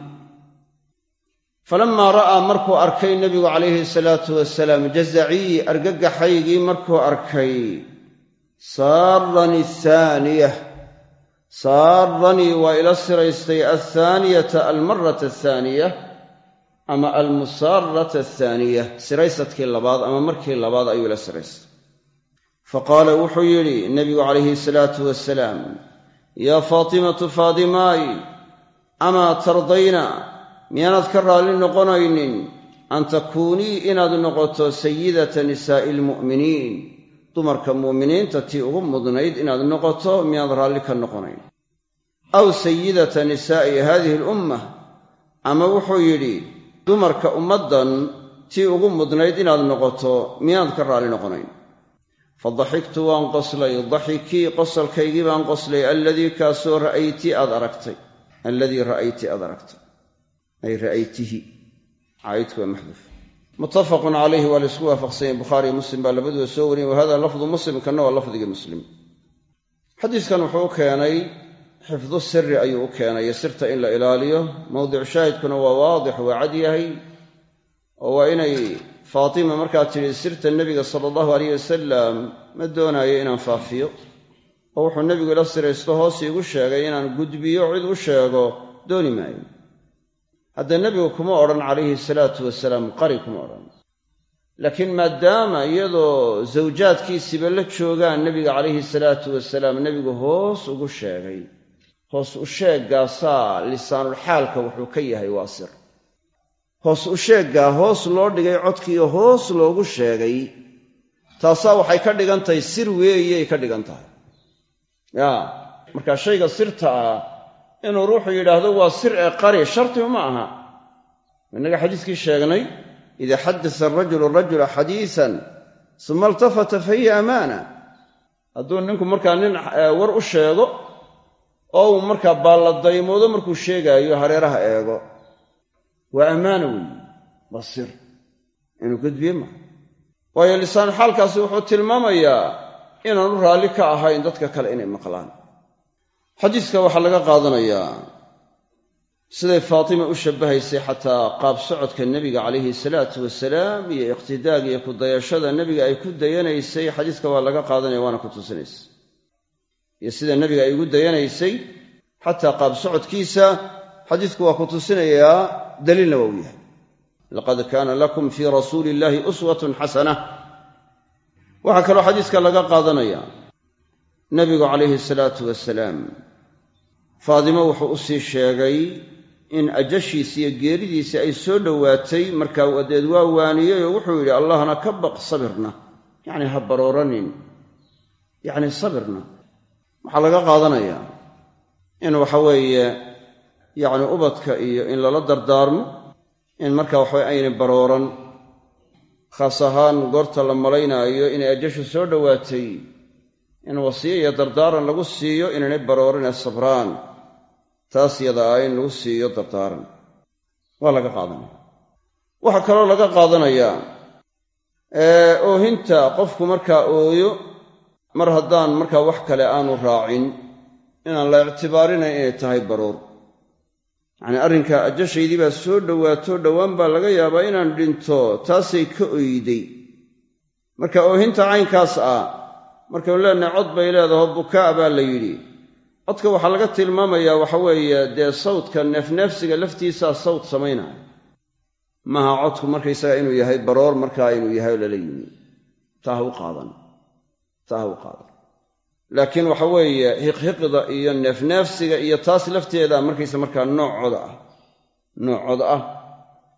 falamaa ra'aa markuu arkay nebigu calayhi salaatu wasalaam jazacii argagaxaygii markuu arkay saaranii athaaniyah saaranii waa ila siraystay althaaniyata almarata athaaniya ama almusaarata athaaniya siraysadkii labaad ama markii labaad ayuu ila siraystay. Fa qaala wuxuu yidhi nebigu calayhi salaatu wasalaam yaa faatimatu faadimaay amaa tardayna miyaanaad ka raalli noqonaynin an takuunii inaad noqoto sayidata nisaa'i almu'miniin dumarka mu'miniinta tii ugu mudnayd inaad noqoto miyaad raalli ka noqonayn. Aw sayidata nisaa'i haadihi alummah ama wuxuu yidhi dumarka ummaddan tii ugu mudnayd inaad noqoto miyaad ka raalli noqonayn. Fadaxiktu waan qoslay daxikii qosalkaygii baan qoslay alladii kaasoo ra'ayti aad aragtay alladii ra'ayti aad aragtay ay ra'aytihi. Caa'idku waa maxduuf muttafaqun calayhi waa laysku waafaqsanyay bukhaariyo muslim baa labaduba soo wariyey wahada lafdu muslim kanna waa lafdigii muslim. Xadiiskan wuxuu u keenay xifdu siri ayuu u keenay sirta in la ilaaliyo. Mowdicu shaahidkuna waa waadix waa cad yahay oo waa inay faatima markaa tidhi sirta nebiga sala allahu alayh wasalam ma doonaayo inaan faafiyo. Oo wuxuu nebigu ila siraysto hoos iigu sheegay inaan gudbiyo cid u sheego dooni maayo haddee nebigu kuma odhan calayhi salaatu wasalaam qari kuma odhan. Laakiin maadaama iyadoo zawjaadkiisiba la joogaan nebiga calayhi salaatu wasalaam nebigu hoos ugu sheegay. Hoos u sheeggaasaa lisaanulxaalka wuxuu ka yahay waa sir hoos u sheeggaa hoos loo dhigay codkiiyo hoos loogu sheegay. Taasaa waxay ka dhigan tahay sir weeyay ka dhigan tahay. Yaa markaa shayga sirta ah inuu ruuxu yidhaahdo waa sir ee qari shartiba ma aha. Innaga xadiiskii sheegnay idaa xadasa arajulu rajula xadiisan suma iltafata fa hiya amaana. Hadduu ninku markaa nin war u sheego oo uu markaa baalladdaymoodo markuu sheegaayo hareeraha eego. Waa ammaana weeye waa sir. Inuu gudbiye maa waayo lisaanu xaalkaasi wuxuu tilmaamayaa inaanu raalli ka ahayn dadka kale inay maqlaan xadiiska waxaa laga qaadanayaa siday faatima u shabbahaysay xataa qaab socodka nebiga calayhi salaatu wasalaam iyo iqtidaaga iyo kudayashada nebiga ay ku dayanaysay. Xadiiska waa laga qaadanaya waana ku tusinaysa. Iyo sida nebiga ay ugu dayanaysay xataa qaab socodkiisa xadiisku waa ku tusinayaa daliilna waa u yahay. Laqad kaana lakum fii rasuuli illaahi uswatun xasana. Waxaa kaloo xadiiska laga qaadanaya. Nebigu calayhi salaatu wasalaam faadimo wuxuu u sii sheegay in ajashiisi iyo geeridiisii ay soo dhowaatay markaa adeed waa waaniyey oo wuxuu yidhi allahna ka baq sabirna. Yacni ha barooranin yacni sabirna. Waxaa laga qaadanayaa in waxa weeye yacni ubadka iyo in lala dardaarmo in marka waxawe aynay barooran. Khaas ahaan goorta la malaynaayo inay ajashu soo dhowaatay in wasiye iyo dardaaran lagu siiyo inaynay baroorinee sabraan taas yada ah in lagu siiyo dardaaran waa laga qaadanaya. Waxaa kaloo laga qaadanayaa oohinta qofku markaa ooyo mar haddaan markaa wax kale aanu raacin inaan la ictibaarinayn inay tahay baroor yacnii arrinkaa ajashaydii baa soo dhowaato dhowaan baa laga yaabaa inaan dhinto taasay ka oyday. Marka oohinta caynkaas ah markaynu leenahay cod bay leedaho bukaa baa la yidhi codka waxaa laga tilmaamayaa waxa weeye dee sawdka neefneefsiga laftiisaa sawd samaynaya maaha codku markaysaga inuu yahay baroor markaa inuu yahay lala yimi. Taa u qaadan. Taa u qaadan. Laakiin waxa weeye hiqhiqda iyo neefneefsiga iyo taas lafteeda markaysa markaa nooc coda ah. Nooc coda ah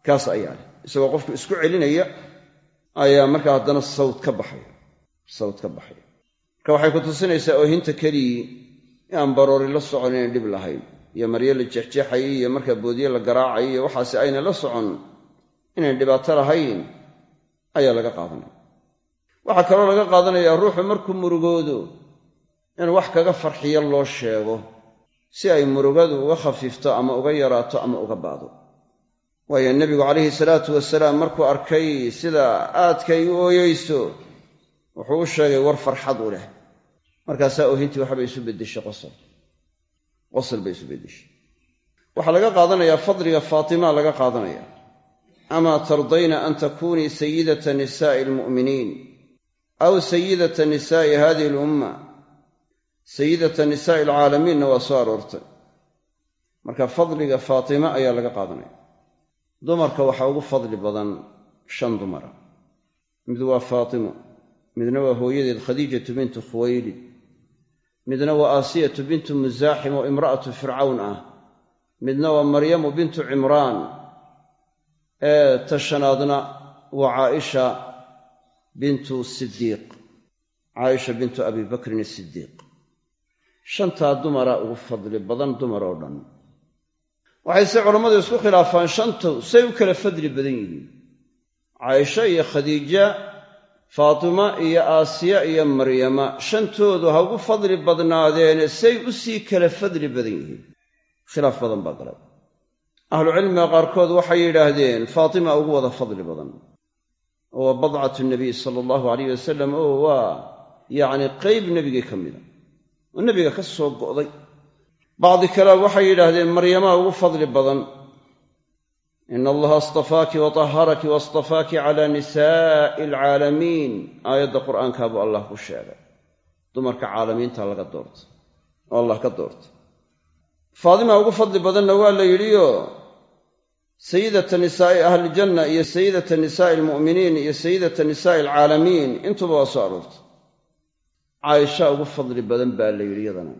kaas ayaa leh. Isagoo qofku isku celinaya ayaa markaa haddana sawd ka baxaya. Sawd ka baxaya. Marka waxay ku tusinaysaa oohinta keligii inaan baroori la socon inayn dhib lahayn. Iyo maryo la jeexjeexayay iyo markaa boodiye la garaacay iyo waxaasi ayna la socon inayn dhibaato lahayn ayaa laga qaadanaya. Waxaa kaloo laga qaadanayaa ruuxu markuu murugoodo in wax kaga farxiyo loo sheego si ay murugadu uga khafiifto ama uga yaraato ama uga baado. Waayo nebigu calayhi salaatu wasalaam markuu arkay sida aadkay u ooyeyso wuxuu u sheegay war farxad u leh markaasaa oohintii waxbay isu beddeshay qosol. Qosol bay isu beddeshay. Waxaa laga qaadanayaa fadliga faatima laga qaadanaya. Amaa tardayna an takunii sayidata nisaa'i almu'miniin aw sayidata nisaa'i hadihi alumma sayidata nisaa'i alcaalamiinna waa soo aroortay. Marka fadliga faatima ayaa laga qaadanaya. Dumarka waxaa ugu fadli badan shan dumara. Mid waa faatimo midna waa hooyadeed khadiijatu bintu khuwaylid midna waa aasiyatu bintu musaaxim oo imra'atu fircawn ah. Midna waa maryamu bintu cimraan. Ee tashanaadna waa caaisha bintu sidiiq caaisha bintu abi bakrin asidiiq shantaa dumara ugu fadli badan dumar oo dhan. Waxayse culammadu isku khilaafaan shantu say u kala fadli badan yihiin. Caaisha iyo khadiija faatima iyo aasiya iyo maryama shantoodu ha ugu fadli badnaadeene say u sii kala fadli badan yihiin. Khilaaf badan baa galay. Ahlucilmiga qaarkood waxay yidhaahdeen faatima ugu wada fadli badan. Oo waa badcatu nabiy sala allahu alayh wasalam oo waa yacni qeyb nebigii ka mida. Oo nebiga ka soo go'day. Bacdi kale waxay yidhaahdeen maryamaa ugu fadli badan ina allaha astafaaki wa taharaki wastafaaki cala nisaa'i alcaalamiin aayadda qur'aankaa buu allah ku sheegay dumarka caalamiinta laga doortay oo allah ka doortay faadima ugu fadli badanna waa la yidhioo sayidata nisaa'i ahlijanna iyo sayidata nisaa'i almu'miniin iyo sayidata nisaa'i alcaalamiin intuba waa soo aroortay caaisha ugu fadli badan baa la yidhi yadana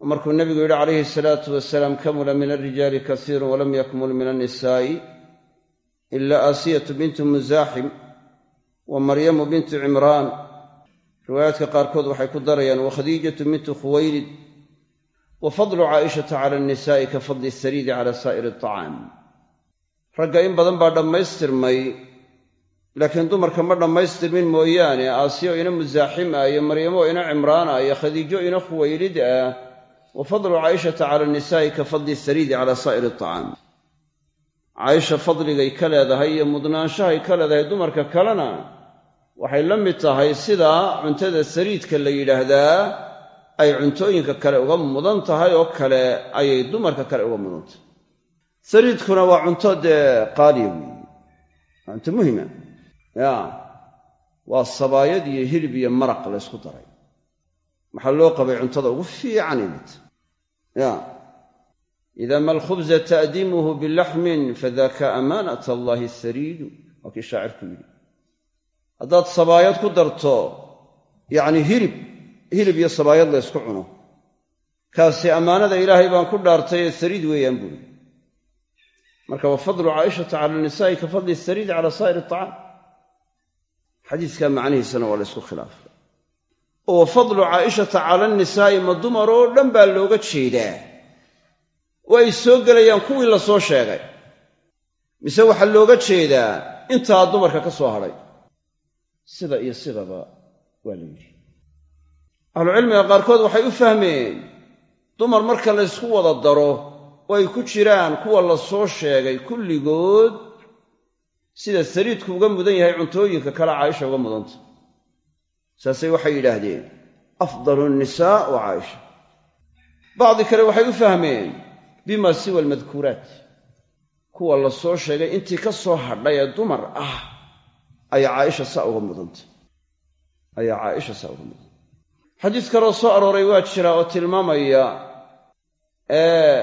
markuu nebigu yidhi calayhi salaatu wasalaam kamula min alrijaali kasiirun walam yakmul min annisaa'i ila aasiyatu bintu musaaxim wa maryamu bintu cimraan. Riwaayaadka qaarkood waxay ku darayaan wa khadiijatu bintu khuwaylid wa fadlu caa'ishata cala annisaa'i ka fadli sariidi cala saa'iri atacaam ragga in badan baa dhammaystirmay laakiin dumarka ma dhammaystirmin mooyaane. Aasiyo ina musaaxim ah iyo maryamo ina cimraan ah iyo khadiijo ina khuwaylid ah wa fadlu caa'ishata cala annisaa'i ka fadli sariidi cala saa'iri atacaam caaisha fadligay ka leedahay iyo mudnaanshahay ka leedahay dumarka kalena waxay la mid tahay sida cuntada sariidka la yidhaahdaa ay cuntooyinka kale uga mudan tahay oo kale ayay dumarka kale uga mudan tahay. Sariidkuna waa cunto dee qaaliya weeye. Waa cunto muhima. Ya waa sabaayad iyo hilib iyo maraq la ysku daray. Maxaa loo qabay cuntada ugu fiican imid ida ma alkhubza ta'dimuhu bilaxmin fadaka amaanat allahi sariidu waa kii shaacirku yidhi haddaad sabaayad ku darto yacni hilib hilib iyo sabaayad la ysku cuno kaasi ammaanada ilaahay baan ku dhaartay ee sariid weeyaan buuri marka wa fadlu caa'ishata cala nisaa'i ka fadli sariidi cala saa'ir acaam xadiiskaa oo fadlu caa'ishata cala nisaa'i ma dumar oo dhan baa looga jeedaa. Oo ay soo gelayaan kuwii la soo sheegay. Mise waxaa looga jeedaa intaa dumarka ka soo hadhay. Sida iyo sidaba waa la yidhi. Ahlucilmiga qaarkood waxay u fahmeen dumar marka la ysku wada daro oo ay ku jiraan kuwa la soo sheegay kulligood. Sida sariidku uga mudan yahay cuntooyinka kale caaisha uga mudanta saasay waxay yidhaahdeen afdalu nnisaa wa caaisha. Bacdi kale waxay u fahmeen bima siwa almadkuuraat. Kuwa la soo sheegay intii ka soo hadhay ee dumar ah ayaa caaisha saa uga mudanta ayaa caaisha saa uga mudanta xadiis kaloo soo arooray waa jira oo tilmaamaya ee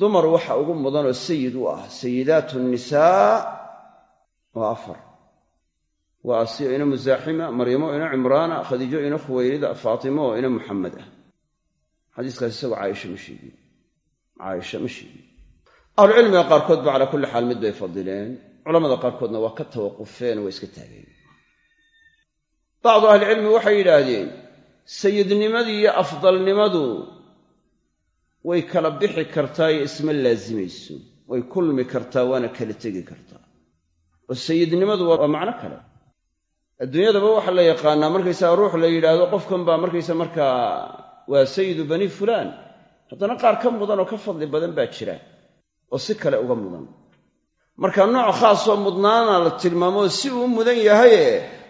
dumar waxa ugu mudanoo sayid u ah sayidaatu nisaa waa afar waa asiyo ina musaaxima maryamo ina cimraana khadiijo ina khuwaylida faatimo ina muxamed ah xadiiskaas isagoo caaisha ma sheegin. Caaisha ma sheegin. Ahlucilmiga qaarkood ba calaa kulli xaal mid bay fadileen culamada qaarkoodna waa ka tawaqufeen waa iska taageen. Bacdu ahlicilmi waxay yidhaahdeen sayidnimadii iyo afdalnimadu way kala bixi kartaa iyo isma laasimayso. Way kulmi kartaa waana kala tegi kartaa. Oo sayidnimadu waa macno kale adduunyadaba waxaa la yaqaanaa markaysaga ruux la yidhaahdo qofkan baa markaysa markaa waa sayidu bani fulaan. Haddana qaar ka mudan oo ka fadli badan baa jira oo si kale uga mudan. Marka nooc khaasoo mudnaana la tilmaamo si uu u mudan yahaye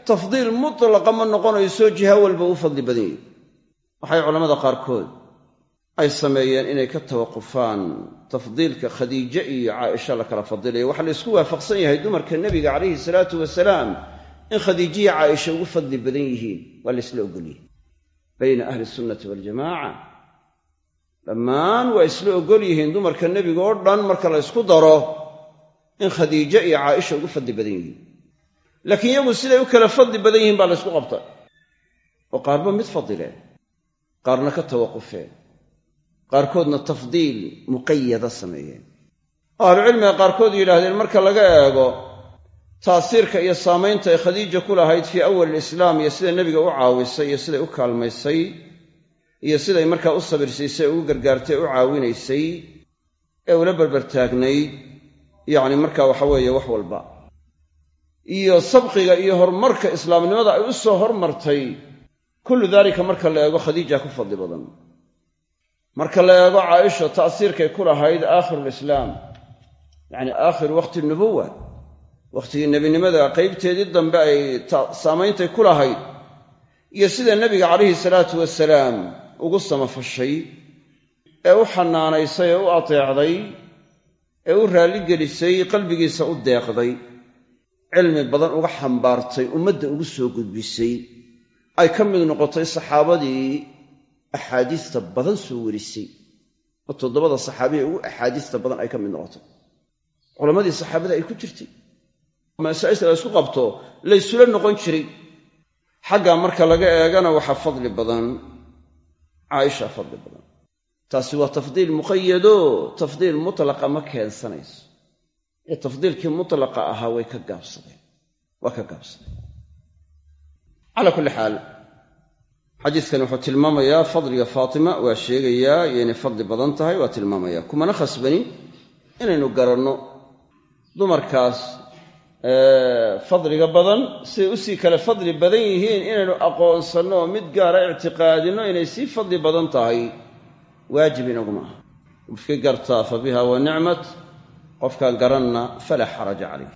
tafdiil mutlaqa ma noqonayso jiha walba u fadli badan yihi waxay culammada qaarkood ay sameeyeen inay ka tawaqufaan tafdiilka khadiije iyo caaisha la kala fadilayo waxaa la isku waafaqsan yahay dumarka nebiga calayhi salaatu wasalaam in khadiijiya caaisha ugu fadli badan yihiin waa la isla ogolyihi bayna ahli sunnati waljamaaca dhammaan waa isla ogol yihiin dumarka nebiga oo dhan marka la ysku daro in khadiije iyo caaisha ugu fadli badan yihiin. Laakiin iyagu siday u kala fadli badan yihiin baa la ysku qabtay oo qaarba mid fadileen qaarna ka tawaqufeen qaarkoodna tafdiil muqayada sameeyeen. Ahlucilmiga qaarkood yidhaahdeen marka laga eego taasiirka iyo saamaynta ay khadiija ku lahayd fii awal islaam iyo siday nebiga u caawisay iyo siday u kaalmaysay iyo siday markaa u sabirsiisay ugu gargaartay u caawinaysay ee ula berbertaagnayd yacni marka waxa weeye wax walba. Iyo sabqiga iyo horumarka islaamnimada ay u soo hormartay kullu daalika marka la eego khadiija ku fadli badan. Marka la eego caaisha ta'siirkay ku lahayd aakhirulislaam yacni aakhir waqti nubuwa wakhtigii nebinimada qaybteedii dambe ay saameyntay ku lahayd. Iyo sida nebiga calayhi salaatu wasalaam ugu samafashay ee u xanaanaysay ee u ateecday ee u raalligelisay qalbigiisa u deeqday cilmi badan uga xambaartay ummadda ugu soo gudbisay ay ka mid noqotay saxaabadii axaadiista badan soo warisay. Oo toddobada saxaabiya ugu axaadiista badan ay ka mid noqotay. Culammadii saxaabada ay ku jirtay masaa'ista la ysku qabto laysula noqon jiray. Xagga marka laga eegana waxaa fadli badan caaisha fadli badan. Taasi waa tafdiil muqayado tafdiil mutlaqa ma keensanayso. Ee tafdiilkii mutlaqa ahaa way ka gaabsadeen waa ka gaabsadeen. Calaa kulli xaal xadiidkan wuxuu tilmaamayaa fadliga faatima waa sheegayaa inay fadli badan tahay waa tilmaamaya kumana khasbani inaynu garanno dumarkaas fadliga badan siday u sii kale fadli badan yihiin inaynu aqoonsanno oo mid gaara ictiqaadinno inay sii fadli badan tahay. Waajib inaguma aha qofkii gartaa fa biha wa nicmat qofkaan garanna falaa xaraja calayh.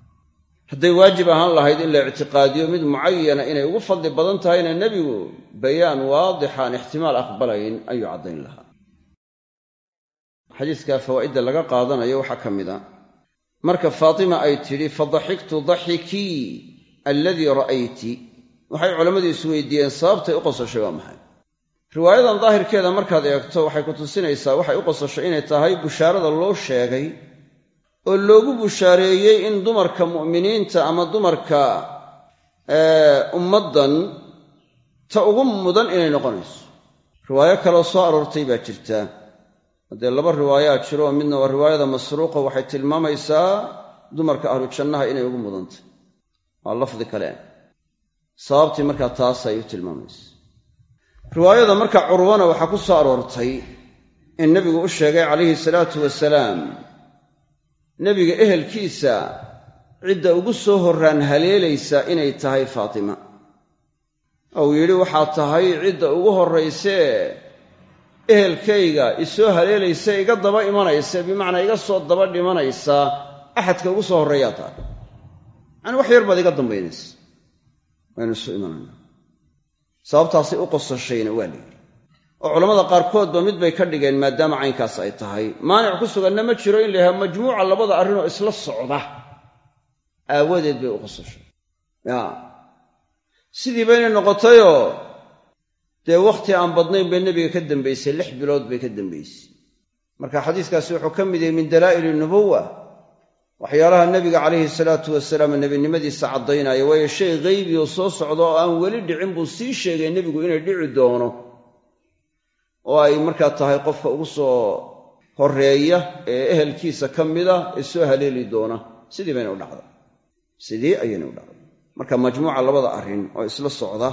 Hadday waajib ahaan lahayd in la ictiqaadiyo mid mucayana inay ugu fadli badan tahayna nebigu bayaan waadixaan ixtimaal aqbalayn ayuu caddayn lahaa. Xadiiska fawaa'idda laga qaadanayo waxaa ka mid a marka faatima ay tidhi fadaxiktu daxikii alladii ra'ayti. Waxay culammadu isweydiiyeen sababtay u qosashay waa maxay? Riwaayadan daahirkeeda markaad eegto waxay ku tusinaysaa waxay u qosashay inay tahay bushaarada loo sheegay oo loogu bushaareeyey in dumarka mu'miniinta ama dumarka ummaddan ta ugu mudan inay noqonayso. Riwaayo kaloo soo aroortay baa jirta haddee laba riwaayaa jiro oo midna waa riwaayada masruuqa waxay tilmaamaysaa dumarka ahlu jannaha inay ugu mudantay. Waa lafdi kale. Sababtii markaa taasay u tilmaamaysa riwaayada marka curwana waxaa ku soo aroortay in nebigu u sheegay calayhi salaatu wasalaam nebiga ehelkiisa cidda ugu soo horraan haleelaysa inay tahay faatima. Ou yidhi waxaa tahay cidda ugu horraysee ehelkayga isoo haleelaysa iga daba imanaysa bimacnaa iga soo daba dhimanaysa axadka ugu soo horreeyaa tahay yacani wax yar baad iga dambaynaysa waynu isu imanayna. Sababtaasay u qosashayna waa la yidhi. Oo culammada qaarkoodba mid bay ka dhigeen maadaama caynkaas ay tahay. Maanic ku suganna ma jiro in la majmuuca labada arrinoo isla socda. Aawadeed bay u qosashay ya sidii baynay noqotayoo dee wakhti aan badnayn bay nebiga ka dambaysay lix bilood bay ka dambaysay. Marka xadiiskaasi wuxuu ka mid yahay min dalaa'ili nubuwa waxyaalaha nebiga calayhi salaatu wasalaam nebinimadiisa caddaynaya waayo shay haybi oo soo socda oo aan weli dhicin buu sii sheegay nebigu inay dhici doono. Oo ay markaa tahay qofka ugu soo horreeya ee ehelkiisa ka mida ee soo haleeli doona. Sidii bayna u dhacday sidii ayayna u dhacday marka majmuuca labada arrin oo isla socda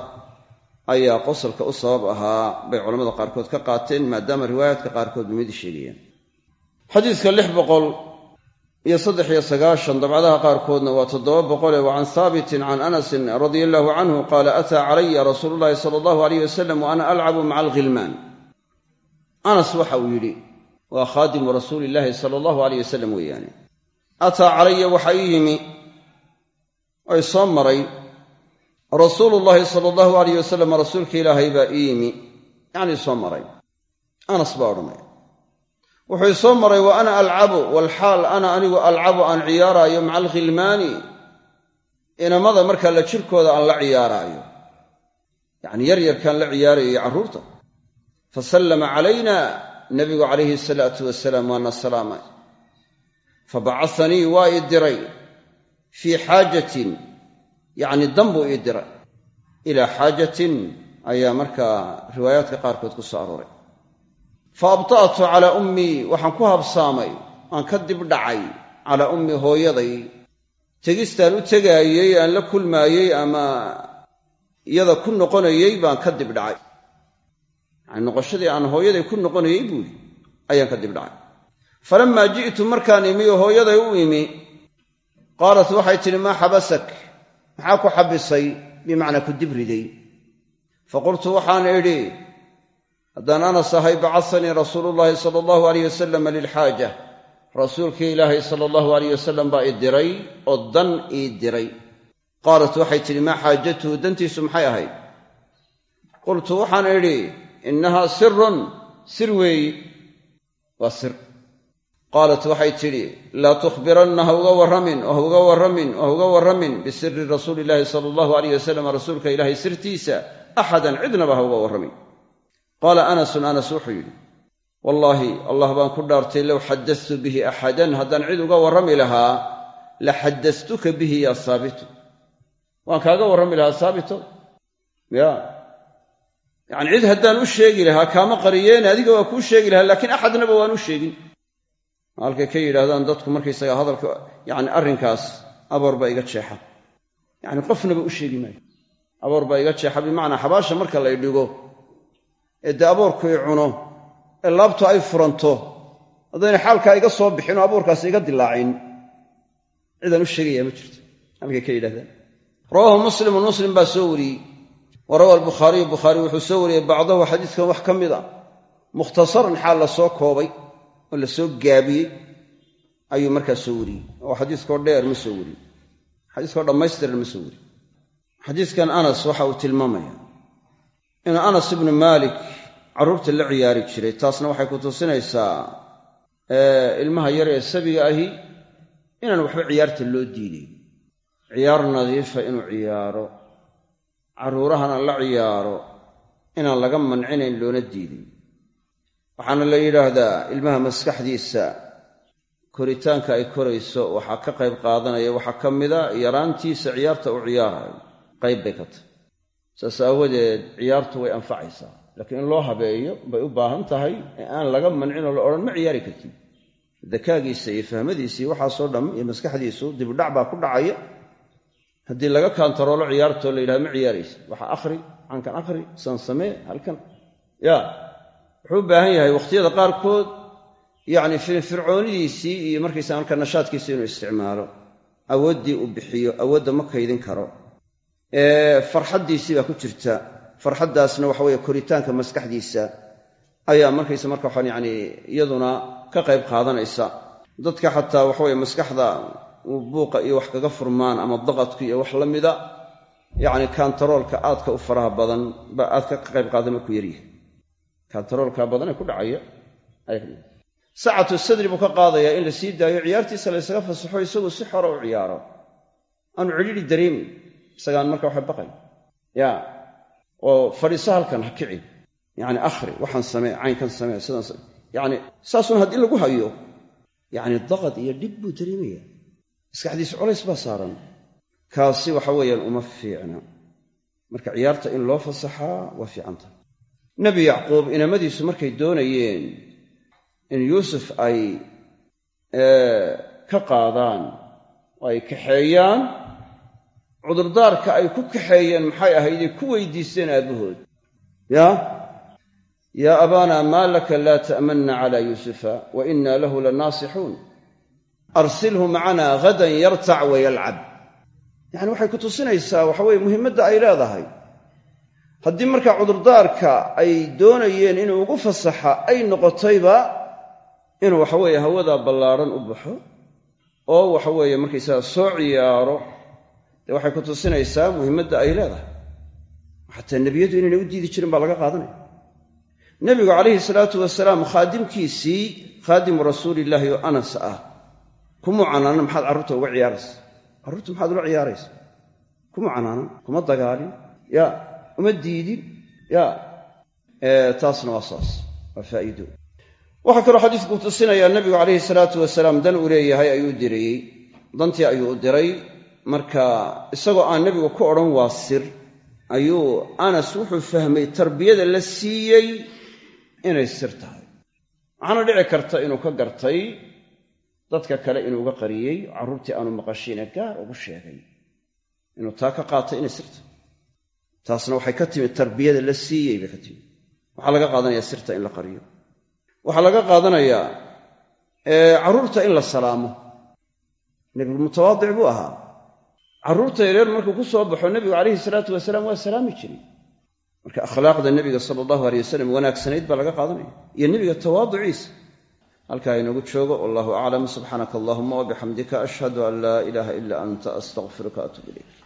ayaa qosalka u sabab ahaa bay culamada qaarkood ka qaateen maadaama riwaayaadka qaarkood mid sheegayaan. Xadiiska lix boqol iyo saddex iyo sagaashan dabcadaha qaarkoodna waa toddoba boqole wa can haabitin can anasin radia allaahu canhu qaala ataa calaya rasuulu llahi sala allahu alayh wasalam wa ana alcabu maca alghilmaan. Anas waxa uu yidhi waa khaadimu rasuuli illaahi sala allahu alayh wasalam weeyaane. Ataa calaya waxaa ii yimi. Oy soo maray rasuulu llaahi sala allahu alayh wasalam rasuulka ilaahay baa ii yimi. Yacnii soo maray. Anas baa odhanaya. Wuxuu soo maray wa ana alcabu walxaal ana anigu alcabu aan ciyaaraayo maca alkhilmaani. Inamada markaa la jirkooda aan la ciyaaraayo. Yacni yaryarkaan la ciyaarayo carruurta fa sallama calayna nabigu calayhi salaatu wasalaam waana salaamay. Fa waa ii diray fii xaajatin yacni dan buu ii diray. Ilaa xaajatin ayaa markaa riwaayaadka qaarkood ku soo arooray. Fa abta'tu calaa ummii waxaan ku habsaamay. Aan ka dib dhacay calaa ummii hooyaday. Tegistaan u tegaayey aan la kulmaayey ama iyada ku noqonayey baan ka dib dhacay. Yacni noqoshadii aan hooyaday ku noqonayey buuli ayaan ka dib dhacay. Falammaa ji'tu markaan imi oo hooyaday u imi qaalat waxay tidhi maa xabasak maxaa ku xabisay? Bimacnaa ku dibriday fa qultu waxaan idhi haddaan anas ahay bacasanii rasuulu llaahi sala allahu alayh wasalam lilxaaja rasuulkii ilaahay sala allahu alayh wasalam baa i diray oo dan ii diray. Qaalat waxay tidhi maa xaajatuhu dantiisu maxay ahayd? Qultu waxaan idhi innahaa sirun sir weeyi. Waa sir qaalat waxay tidhi laa tukhbiranna ha uga warramin oo ha uga warramin oo ha uga warramin bisiri rasuuli illaahi sala allahu alayh wasalam rasuulka ilaahay sirtiisa axadan cidnaba ha uga warramin. Qaala anasun anas wuxuu yidhi wallaahi allah baan ku dhaartay low xadastu bihi axadan haddaan cid uga warrami lahaa la xadastuka bihi yaa saabitu waan kaaga warrami lahaa saabito? Ya. Yacni cid haddaan u sheegi lahaa kaama qariyeene adiga waa kuu sheegi lahaa laakiin axadnaba waan u sheegin halkay ka yidhaahdaan dadku markaysaga hadalka yacni arrinkaas aboor baa iga jeexa. Yacni qofnaba u sheegi maayo. Aboor baa iga jeexa bimacnaa xabaasha marka lay dhigo ee dee aboorku i cuno ee laabtu ay furanto haddayna xaalkaa iga soo bixin oo aboorkaasi iga dilaacin cidaan u sheegayaa ma jirto halkay ka yidhahdaan rawaahu muslimun muslim baa soo wariyey. Wa rawa albukhaariyu bukhaari wuxuu soo wariyey bacdahu xadiidkan wax ka mid a. Mukhtasaran xaal la soo koobay oo la soo gaabiyey ayuu markaa soo wariyey. Oo xadiiskoo dheer ma soo wariyey xadiiskoo dhammaystiran ma soo wariyey xadiiskan anas waxa uu tilmaamaya inuu anas ibnu maalik carruurta la ciyaari jiray. Taasna waxay ku tusinaysaa ilmaha yar ee sabiga ahi inaan waxba ciyaarta loo diiday ciyaar nadiifa inuu ciyaaro. Carruurahana la ciyaaro. Inaan laga mancinayn loona diidin waxaana la yidhaahdaa ilmaha maskaxdiisa koritaanka ay korayso waxaa ka qayb qaadanaya waxaa ka mida yaraantiisa ciyaarta u ciyaarayo. Qayb bay ka tahay. Saas aawadeed ciyaartu way anfacaysaa. Laakiin in loo habeeyo bay u baahan tahay ee aan laga mancinoo la odhan ma ciyaari kartid. Dakaagiisa iyo fahmadiisa iyo waxaasoo dham iyo maskaxdiisu dibudhac baa ku dhacaya. Haddii laga kaantaroolo ciyaartoo la yidhahdo ma ciyaaraysa waxa akhri cankan akhri san samee halkan. Ya wuxuu u baahan yahay wakhtiyada qaarkood yacni firfircoonidiisii iyo markaysa marka nashaadkiisa inuu isticmaalo awooddii uu bixiyo awoodda ma kaydin karo. Farxaddiisii baa ku jirta. Farxaddaasna waxa weeye koritaanka maskaxdiisa ayaa markaysa marka waxaan yacni iyaduna ka qayb qaadanaysa. Dadka xataa waxaweye maskaxda buuqa iyo wax kaga furmaan ama daqadku iyo wax la mida yacni kantaroolka aadka u faraha badan ba aadka ka qayb qaada markuu yaryahay kantaroolka badan ee ku dhacaya sacatu sadri buu ka qaadayaa in la sii daayo. Ciyaartiisa la ysaga fasaxo isagu si xora u ciyaaro. Aanu cidhidhi dareemin isagaan marka waxa baqay. Ya oo fadhiiso halkan ha kicin. Yacni akhri waxaan samee caynkan samee sidaan yacni saasun haddii lagu hayo yacni daqad iyo dhib buu dareemaya maskaxdiisa colays baa saaran. Kaasi waxa weeyaan uma fiicna. Marka ciyaarta in loo fasaxaa waa fiicanta nebi yacquub inamadiisu markay doonayeen in yuusuf ay ka qaadaan oo ay kaxeeyaan cudurdaarka ay ku kaxeeyeen maxay ahaydee ku weydiisteen aabbahood yaa yaa abaana maa laka laa ta'manna calaa yuusufa wa inna lahu la naasixuun arsilhu macanaa hadan yartac wayalcab yacani waxay ku tusinaysaa waxa weye muhimmadda ay leedahay haddii markaa cudurdaarka ay doonayeen inuu ugu fasaxa ay noqotayba inuu waxaweeye hawadaa ballaadhan u baxo oo waxa weeye markaysaga soo ciyaaro dee waxay ku tusinaysaa muhimmadda ay leedahay. Xataa nebiyadu inaynay u diidi jirin baa laga qaadanaya. Nebigu calayhi salaatu wasalaam khaadimkiisii khaadimu rasuulillaahi oo anas ah kumuu canaanan maxaad carruurta uga ciyaaraysa? Carruurta maxaad ula ciyaaraysa? Kuma canaanan kuma dagaalin? Ya uma diidin. Ya taasna waa saas waa faa'iido. Waxaa kaloo xadiidku tusinayaa nebigu calayhi salaatu wasalaam dan uu leeyahay ayuu dirayey. Dantii ayuu u diray. Marka isagoo aan nebigu ku odhan waa sir ayuu anas wuxuu fahmay tarbiyada la siiyey inay sir tahay. Waxaana dhici karta inuu ka gartay dadka kale inuu uga qariyey carruurtii aanu maqashiine gaar ugu sheegay. Inuu taa ka qaatay inay sir taasna waxay ka timid tarbiyada la siiyey bay ka timid. Waxaa laga qaadanayaa sirta in la qariyo. Waxaa laga qaadanayaa carruurta in la salaamo. Nebigu mutawaadic buu ahaa. Carruurta yareer markuu ku soo baxo nebigu calayhi salaatu wasalaam waa salaami jiray. Marka akhlaaqda nebiga sala allahu aleyh wasalam wanaagsanayd baa laga qaadanaya. Iyo nebiga tawaaduciisa halkaa inoogu joogo wallahu aclam subxaanaka allahuma wabixamdika ashhadu an laa ilaaha ila anta astaqfiruka atuub ilayk